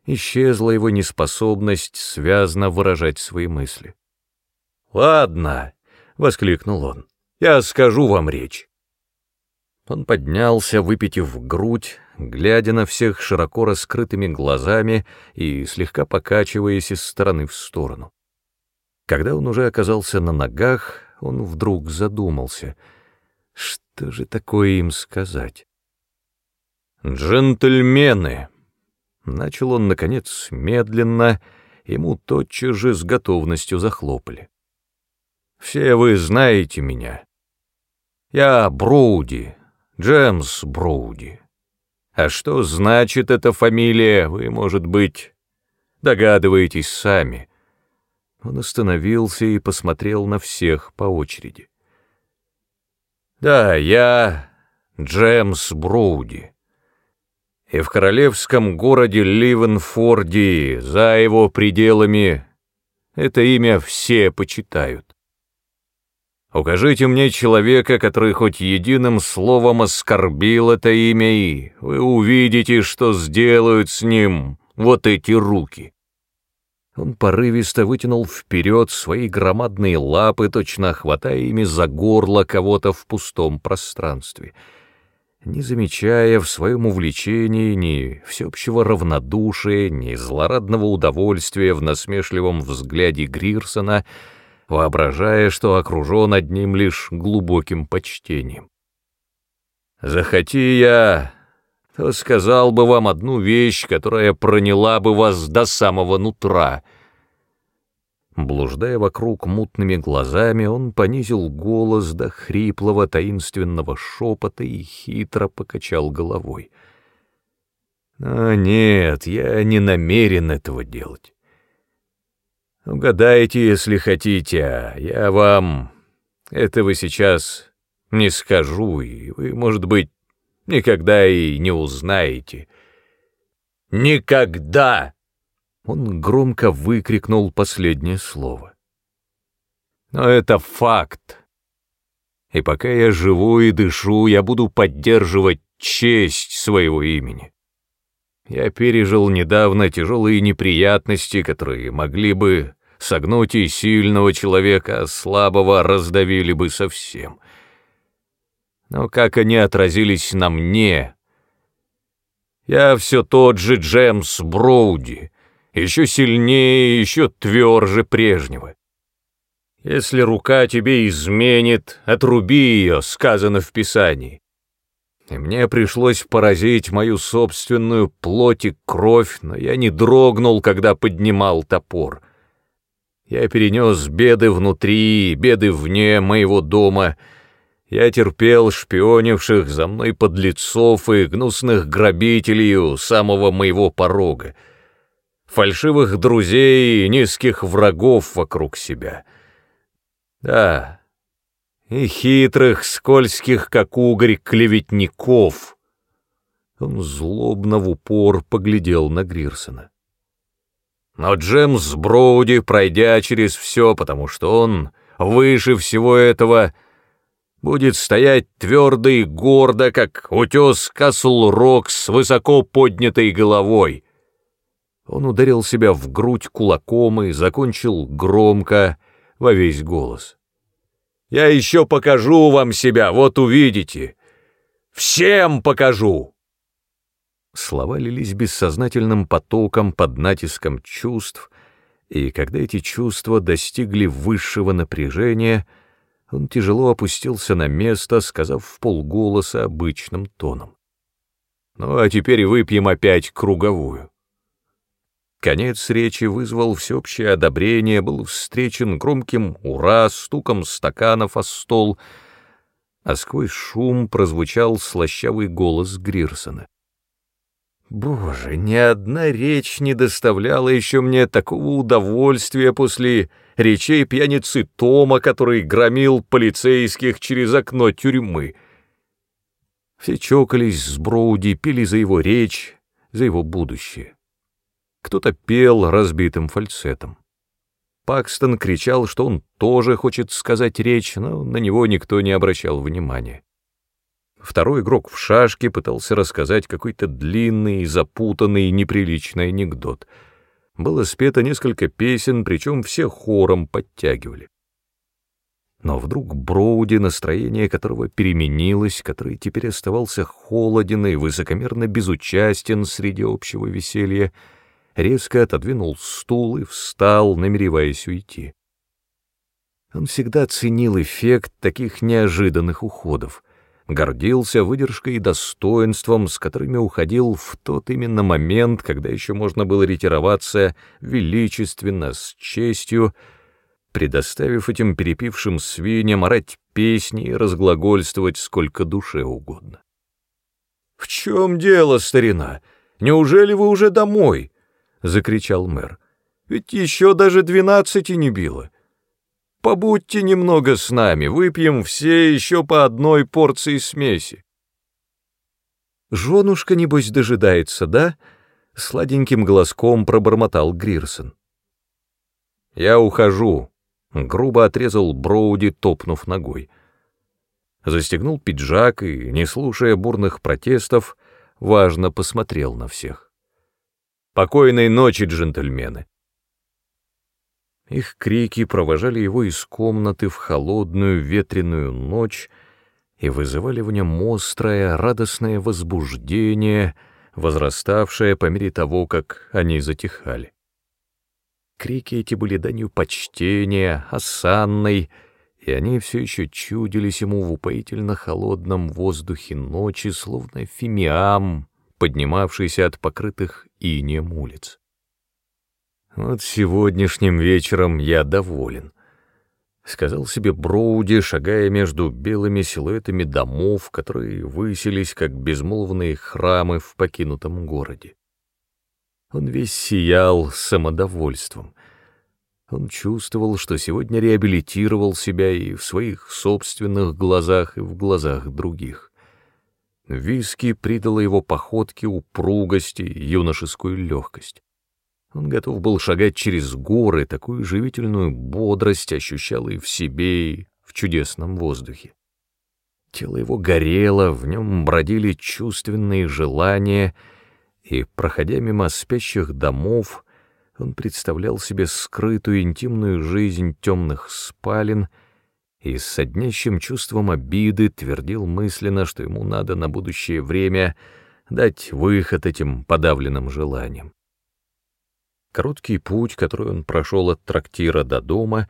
исчезла его неспособность связно выражать свои мысли. «Ладно», — воскликнул он, я скажу вам речь». Он поднялся, выпитив грудь, глядя на всех широко раскрытыми глазами и слегка покачиваясь из стороны в сторону. Когда он уже оказался на ногах, он вдруг задумался, что же такое им сказать. «Джентльмены!» — начал он, наконец, медленно, ему тотчас же с готовностью захлопали. «Все вы знаете меня. Я Броуди, Джемс Броуди. А что значит эта фамилия, вы, может быть, догадываетесь сами. Он остановился и посмотрел на всех по очереди. Да, я Джемс Броуди. И в королевском городе Ливенфорде, за его пределами, это имя все почитают. Укажите мне человека, который хоть единым словом оскорбил это имя, и вы увидите, что сделают с ним вот эти руки». Он порывисто вытянул вперед свои громадные лапы, точно хватая ими за горло кого-то в пустом пространстве. не замечая в своем увлечении ни всеобщего равнодушия, ни злорадного удовольствия в насмешливом взгляде Грирсона, воображая, что окружен одним лишь глубоким почтением. «Захоти я, то сказал бы вам одну вещь, которая проняла бы вас до самого нутра», Блуждая вокруг мутными глазами, он понизил голос до хриплого таинственного шепота и хитро покачал головой. «А нет, я не намерен этого делать. Угадайте, если хотите, а я вам этого сейчас не скажу, и вы, может быть, никогда и не узнаете». «Никогда!» Он громко выкрикнул последнее слово. Но это факт. И пока я живу и дышу, я буду поддерживать честь своего имени. Я пережил недавно тяжелые неприятности, которые могли бы согнуть и сильного человека, а слабого раздавили бы совсем. Но как они отразились на мне? Я все тот же Джемс Броуди, еще сильнее, еще тверже прежнего. Если рука тебе изменит, отруби ее, сказано в Писании. И мне пришлось поразить мою собственную плоть и кровь, но я не дрогнул, когда поднимал топор. Я перенес беды внутри, беды вне моего дома. Я терпел шпионивших за мной подлецов и гнусных грабителей у самого моего порога фальшивых друзей и низких врагов вокруг себя. Да, и хитрых, скользких, как угорь, клеветников. Он злобно в упор поглядел на Грирсона. Но Джемс Броуди, пройдя через все, потому что он выше всего этого, будет стоять твердо и гордо, как утес Касл-Рок с высоко поднятой головой — он ударил себя в грудь кулаком и закончил громко, во весь голос. «Я еще покажу вам себя, вот увидите! Всем покажу!» Слова лились бессознательным потоком под натиском чувств, и когда эти чувства достигли высшего напряжения, он тяжело опустился на место, сказав в полголоса обычным тоном. «Ну а теперь выпьем опять круговую». Конец речи вызвал всеобщее одобрение, был встречен громким «Ура!» стуком стаканов о стол, а сквозь шум прозвучал слащавый голос Грирсона. Боже, ни одна речь не доставляла еще мне такого удовольствия после речей пьяницы Тома, который громил полицейских через окно тюрьмы. Все чокались с Броуди, пили за его речь, за его будущее. Кто-то пел разбитым фальцетом. Пакстон кричал, что он тоже хочет сказать речь, но на него никто не обращал внимания. Второй игрок в шашки пытался рассказать какой-то длинный, запутанный, неприличный анекдот. Было спето несколько песен, причем все хором подтягивали. Но вдруг Броуди, настроение которого переменилось, который теперь оставался холоден и высокомерно безучастен среди общего веселья, резко отодвинул стул и встал, намереваясь уйти. Он всегда ценил эффект таких неожиданных уходов, гордился выдержкой и достоинством, с которыми уходил в тот именно момент, когда еще можно было ретироваться величественно, с честью, предоставив этим перепившим свиньям орать песни и разглагольствовать сколько душе угодно. «В чем дело, старина? Неужели вы уже домой?» — закричал мэр. «Ведь еще даже двенадцати не било. Побудьте немного с нами, выпьем все еще по одной порции смеси». «Женушка, небось, дожидается, да?» — сладеньким глазком пробормотал Грирсон. «Я ухожу», — грубо отрезал Броуди, топнув ногой. Застегнул пиджак и, не слушая бурных протестов, важно посмотрел на всех. Покойной ночи, джентльмены!» Их крики провожали его из комнаты в холодную ветреную ночь, и вызывали в нем острое, радостное возбуждение, возраставшее по мере того, как они затихали. Крики эти были данью почтения, осанной, и они все еще чудились ему в упоительно холодном воздухе ночи, словно фимиам, поднимавшийся от покрытых инеем улиц. «Вот сегодняшним вечером я доволен», — сказал себе Броуди, шагая между белыми силуэтами домов, которые высились, как безмолвные храмы в покинутом городе. Он весь сиял самодовольством. Он чувствовал, что сегодня реабилитировал себя и в своих собственных глазах, и в глазах других. Виски придало его походке упругость и юношескую легкость. Он готов был шагать через горы, такую живительную бодрость ощущал и в себе, и в чудесном воздухе. Тело его горело, в нем бродили чувственные желания, и, проходя мимо спящих домов, он представлял себе скрытую интимную жизнь темных спален и с соднящим чувством обиды твердил мысленно, что ему надо на будущее время дать выход этим подавленным желаниям. Короткий путь, который он прошел от трактира до дома,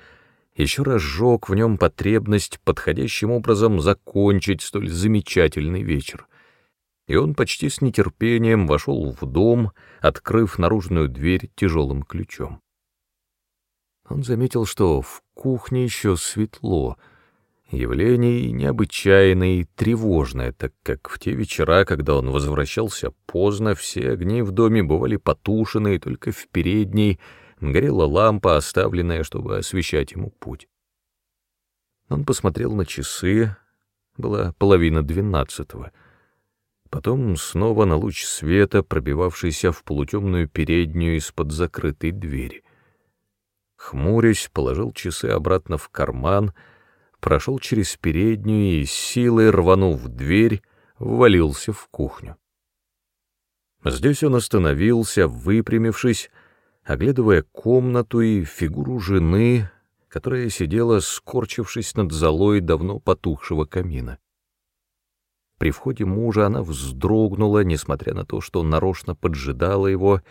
еще раз сжег в нем потребность подходящим образом закончить столь замечательный вечер. И он почти с нетерпением вошел в дом, открыв наружную дверь тяжелым ключом. Он заметил, что в кухне еще светло — Явление необычайное и тревожное, так как в те вечера, когда он возвращался поздно, все огни в доме бывали потушены, и только в передней горела лампа, оставленная, чтобы освещать ему путь. Он посмотрел на часы, была половина двенадцатого. Потом снова на луч света, пробивавшийся в полутемную переднюю из-под закрытой двери. Хмурясь, положил часы обратно в карман — прошел через переднюю и силой, рванув дверь, ввалился в кухню. Здесь он остановился, выпрямившись, оглядывая комнату и фигуру жены, которая сидела, скорчившись над золой давно потухшего камина. При входе мужа она вздрогнула, несмотря на то, что нарочно поджидала его,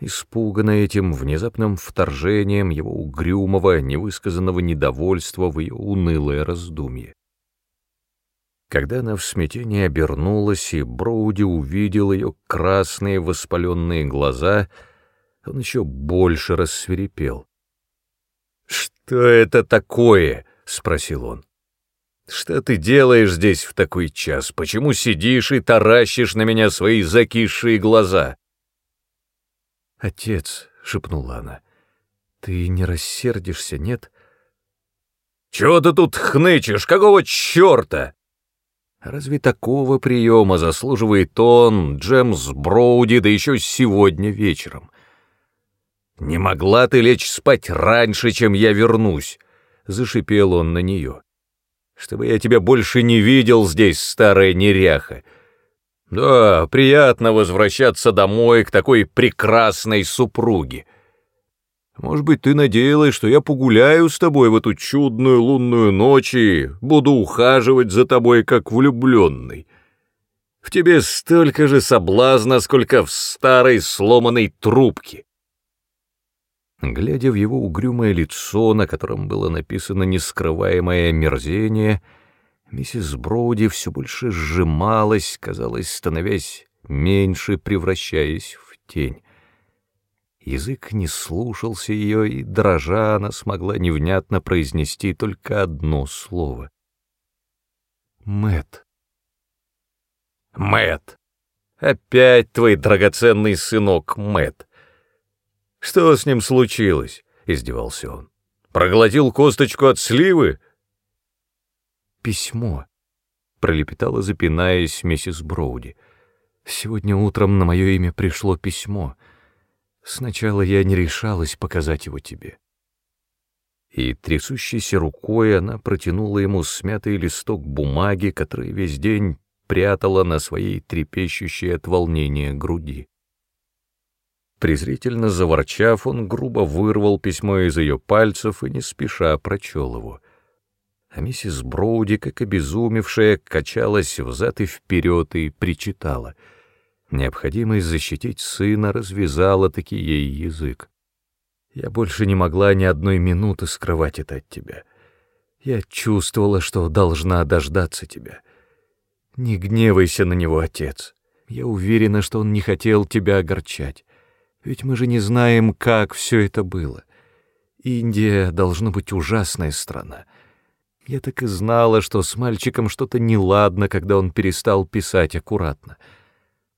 испуганная этим внезапным вторжением его угрюмого, невысказанного недовольства в ее унылое раздумье. Когда она в смятении обернулась, и Броуди увидел ее красные воспаленные глаза, он еще больше рассверепел. «Что это такое?» — спросил он. «Что ты делаешь здесь в такой час? Почему сидишь и таращишь на меня свои закисшие глаза?» «Отец», — шепнула она, — «ты не рассердишься, нет?» «Чего ты тут хнычешь? Какого черта?» Разве такого приема заслуживает он, Джемс Броуди, да еще сегодня вечером? «Не могла ты лечь спать раньше, чем я вернусь?» — зашипел он на нее. «Чтобы я тебя больше не видел здесь, старая неряха. Да, приятно возвращаться домой к такой прекрасной супруге. Может быть, ты надеялась, что я погуляю с тобой в эту чудную лунную ночь и буду ухаживать за тобой, как влюбленный. В тебе столько же соблазна, сколько в старой сломанной трубке. Глядя в его угрюмое лицо, на котором было написано нескрываемое мерзение, — Миссис Броуди все больше сжималась, казалось, становясь меньше, превращаясь в тень. Язык не слушался ее, и, дрожа, она смогла невнятно произнести только одно слово. Мэт. Мэт. Опять твой драгоценный сынок Мэт. Что с ним случилось? издевался он. Проглотил косточку от сливы? Письмо», — пролепетала, запинаясь, миссис Броуди. «Сегодня утром на мое имя пришло письмо. Сначала я не решалась показать его тебе». И трясущейся рукой она протянула ему смятый листок бумаги, который весь день прятала на своей трепещущей от волнения груди. Презрительно заворчав, он грубо вырвал письмо из ее пальцев и не спеша прочел его — а миссис Броуди, как обезумевшая, качалась взад и вперед и причитала. Необходимость защитить сына развязала таки ей язык. Я больше не могла ни одной минуты скрывать это от тебя. Я чувствовала, что должна дождаться тебя. Не гневайся на него, отец. Я уверена, что он не хотел тебя огорчать. Ведь мы же не знаем, как все это было. Индия должна быть ужасная страна. Я так и знала, что с мальчиком что-то неладно, когда он перестал писать аккуратно.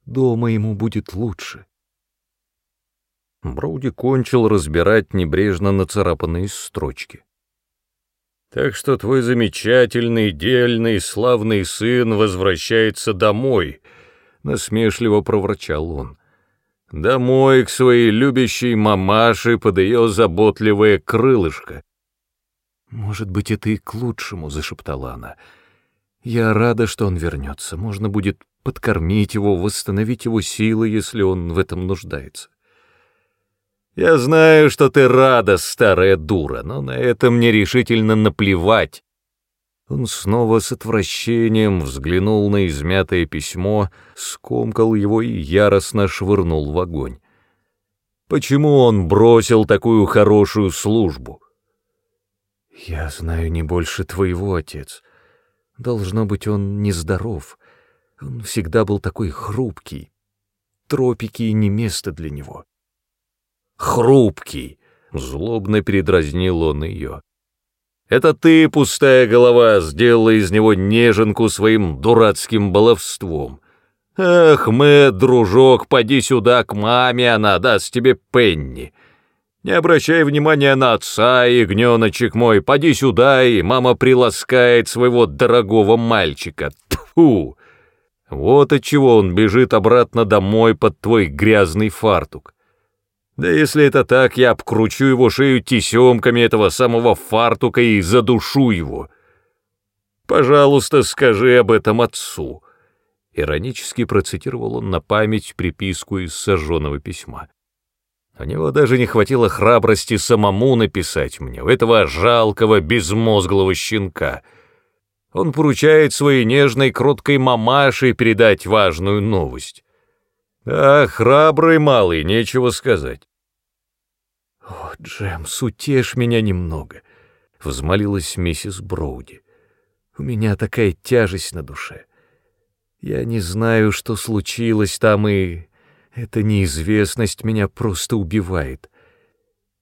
Дома ему будет лучше. Броуди кончил разбирать небрежно нацарапанные строчки. «Так что твой замечательный, дельный, славный сын возвращается домой», — насмешливо проворчал он. «Домой к своей любящей мамаше под ее заботливое крылышко». «Может быть, это и к лучшему», — зашептала она. «Я рада, что он вернется. Можно будет подкормить его, восстановить его силы, если он в этом нуждается». Я знаю, что ты рада, старая дура, но на это мне решительно наплевать. Он снова с отвращением взглянул на измятое письмо, скомкал его и яростно швырнул в огонь. Почему он бросил такую хорошую службу? Я знаю не больше твоего, отец. Должно быть, он нездоров. Он всегда был такой хрупкий. Тропики не место для него хрупкий, злобно передразнил он ее. Это ты, пустая голова, сделала из него неженку своим дурацким баловством. Ах, Мэтт, дружок, поди сюда к маме, она даст тебе пенни. Не обращай внимания на отца, ягненочек мой, поди сюда, и мама приласкает своего дорогого мальчика. Тьфу! Вот отчего он бежит обратно домой под твой грязный фартук. Да если это так, я обкручу его шею тесемками этого самого фартука и задушу его. Пожалуйста, скажи об этом отцу. Иронически процитировал он на память приписку из сожженного письма. У него даже не хватило храбрости самому написать мне, у этого жалкого, безмозглого щенка. Он поручает своей нежной, кроткой мамаше передать важную новость. А, храбрый малый, нечего сказать. «О, Джемс, утешь меня немного», — взмолилась миссис Броуди. «У меня такая тяжесть на душе. Я не знаю, что случилось там, и эта неизвестность меня просто убивает.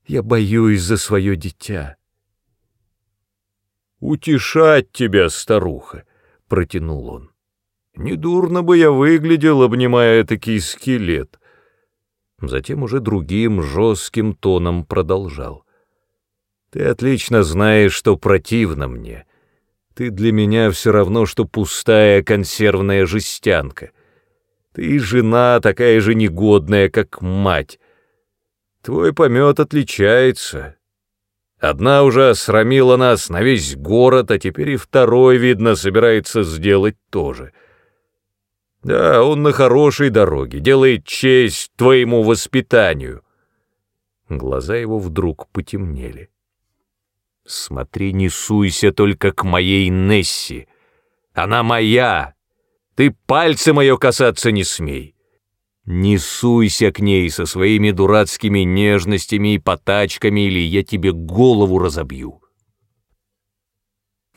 Я боюсь за свое дитя». «Утешать тебя, старуха», — протянул он. Недурно бы я выглядел, обнимая такой скелет. Затем уже другим жестким тоном продолжал. Ты отлично знаешь, что противно мне. Ты для меня все равно, что пустая консервная жестянка. Ты жена такая же негодная, как мать. Твой помет отличается. Одна уже осрамила нас на весь город, а теперь и второй, видно, собирается сделать то же — да, он на хорошей дороге, делает честь твоему воспитанию. Глаза его вдруг потемнели. Смотри, не суйся только к моей Несси. Она моя. Ты пальцы мое касаться не смей. Не суйся к ней со своими дурацкими нежностями и потачками, или я тебе голову разобью.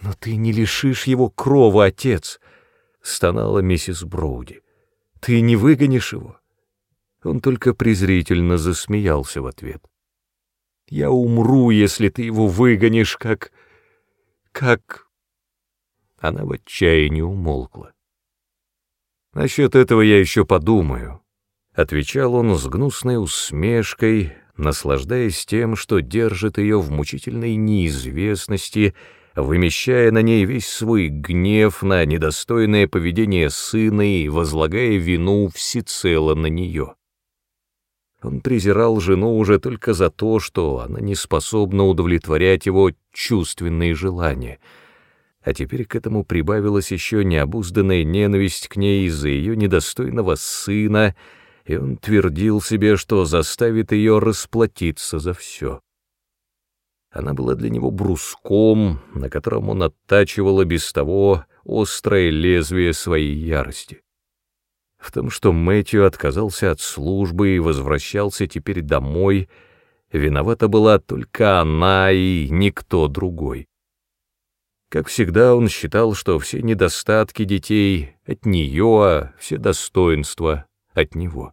Но ты не лишишь его крова, отец, стонала миссис Броуди. «Ты не выгонишь его?» Он только презрительно засмеялся в ответ. «Я умру, если ты его выгонишь, как... как...» Она в отчаянии умолкла. «Насчет этого я еще подумаю», — отвечал он с гнусной усмешкой, наслаждаясь тем, что держит ее в мучительной неизвестности вымещая на ней весь свой гнев на недостойное поведение сына и возлагая вину всецело на нее. Он презирал жену уже только за то, что она не способна удовлетворять его чувственные желания, а теперь к этому прибавилась еще необузданная ненависть к ней из-за ее недостойного сына, и он твердил себе, что заставит ее расплатиться за все. Она была для него бруском, на котором он оттачивал без того острое лезвие своей ярости. В том, что Мэтью отказался от службы и возвращался теперь домой, виновата была только она и никто другой. Как всегда, он считал, что все недостатки детей от нее, а все достоинства от него.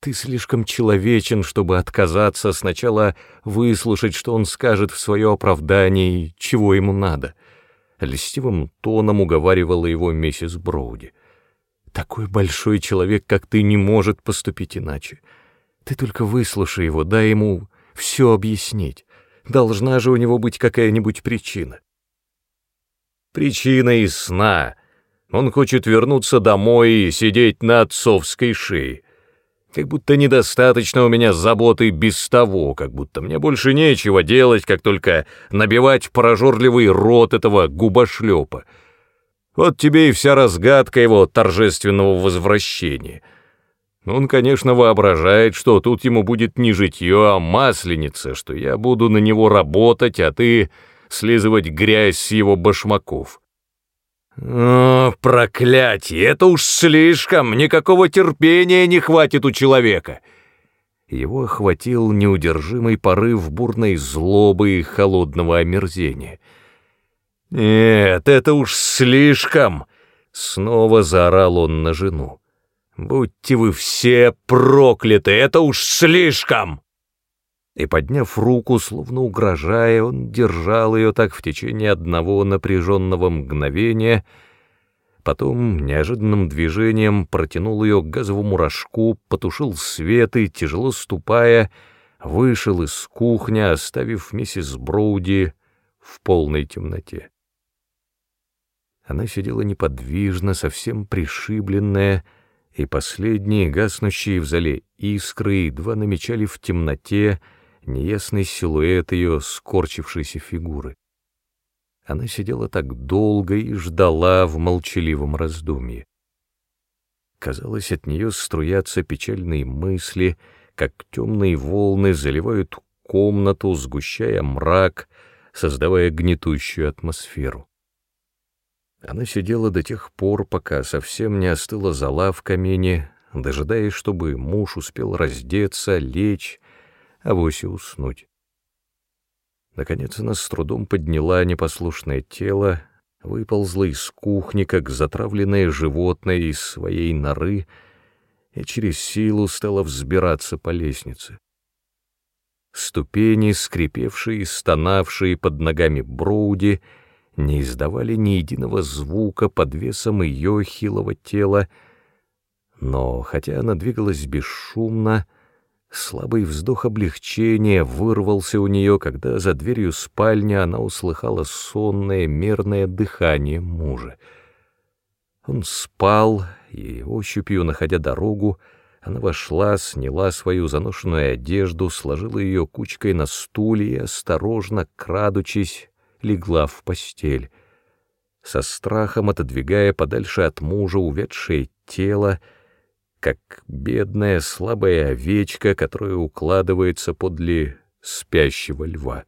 Ты слишком человечен, чтобы отказаться сначала выслушать, что он скажет в свое оправдание и чего ему надо. Льстивым тоном уговаривала его миссис Броуди. Такой большой человек, как ты, не может поступить иначе. Ты только выслушай его, дай ему все объяснить. Должна же у него быть какая-нибудь причина. Причина из сна. Он хочет вернуться домой и сидеть на отцовской шее. Как будто недостаточно у меня заботы без того, как будто мне больше нечего делать, как только набивать прожорливый рот этого губошлепа. Вот тебе и вся разгадка его торжественного возвращения. Он, конечно, воображает, что тут ему будет не житье, а масленица, что я буду на него работать, а ты слизывать грязь с его башмаков. «О, проклятие! Это уж слишком! Никакого терпения не хватит у человека!» Его охватил неудержимый порыв бурной злобы и холодного омерзения. «Нет, это уж слишком!» — снова заорал он на жену. «Будьте вы все прокляты! Это уж слишком!» И, подняв руку, словно угрожая, он держал ее так в течение одного напряженного мгновения, потом неожиданным движением протянул ее к газовому рожку, потушил свет и, тяжело ступая, вышел из кухни, оставив миссис Броуди в полной темноте. Она сидела неподвижно, совсем пришибленная, и последние, гаснущие в зале искры, едва намечали в темноте, неясный силуэт ее скорчившейся фигуры. Она сидела так долго и ждала в молчаливом раздумье. Казалось, от нее струятся печальные мысли, как темные волны заливают комнату, сгущая мрак, создавая гнетущую атмосферу. Она сидела до тех пор, пока совсем не остыла зола в камине, дожидаясь, чтобы муж успел раздеться, лечь, а вовсе уснуть. Наконец она с трудом подняла непослушное тело, выползла из кухни, как затравленное животное из своей норы, и через силу стала взбираться по лестнице. Ступени, скрипевшие и стонавшие под ногами Броуди, не издавали ни единого звука под весом ее хилого тела, но, хотя она двигалась бесшумно, Слабый вздох облегчения вырвался у нее, когда за дверью спальни она услыхала сонное мерное дыхание мужа. Он спал, и, ощупью находя дорогу, она вошла, сняла свою заношенную одежду, сложила ее кучкой на стуле и, осторожно, крадучись, легла в постель. Со страхом отодвигая подальше от мужа увядшее тело, как бедная слабая овечка, которая укладывается подле спящего льва.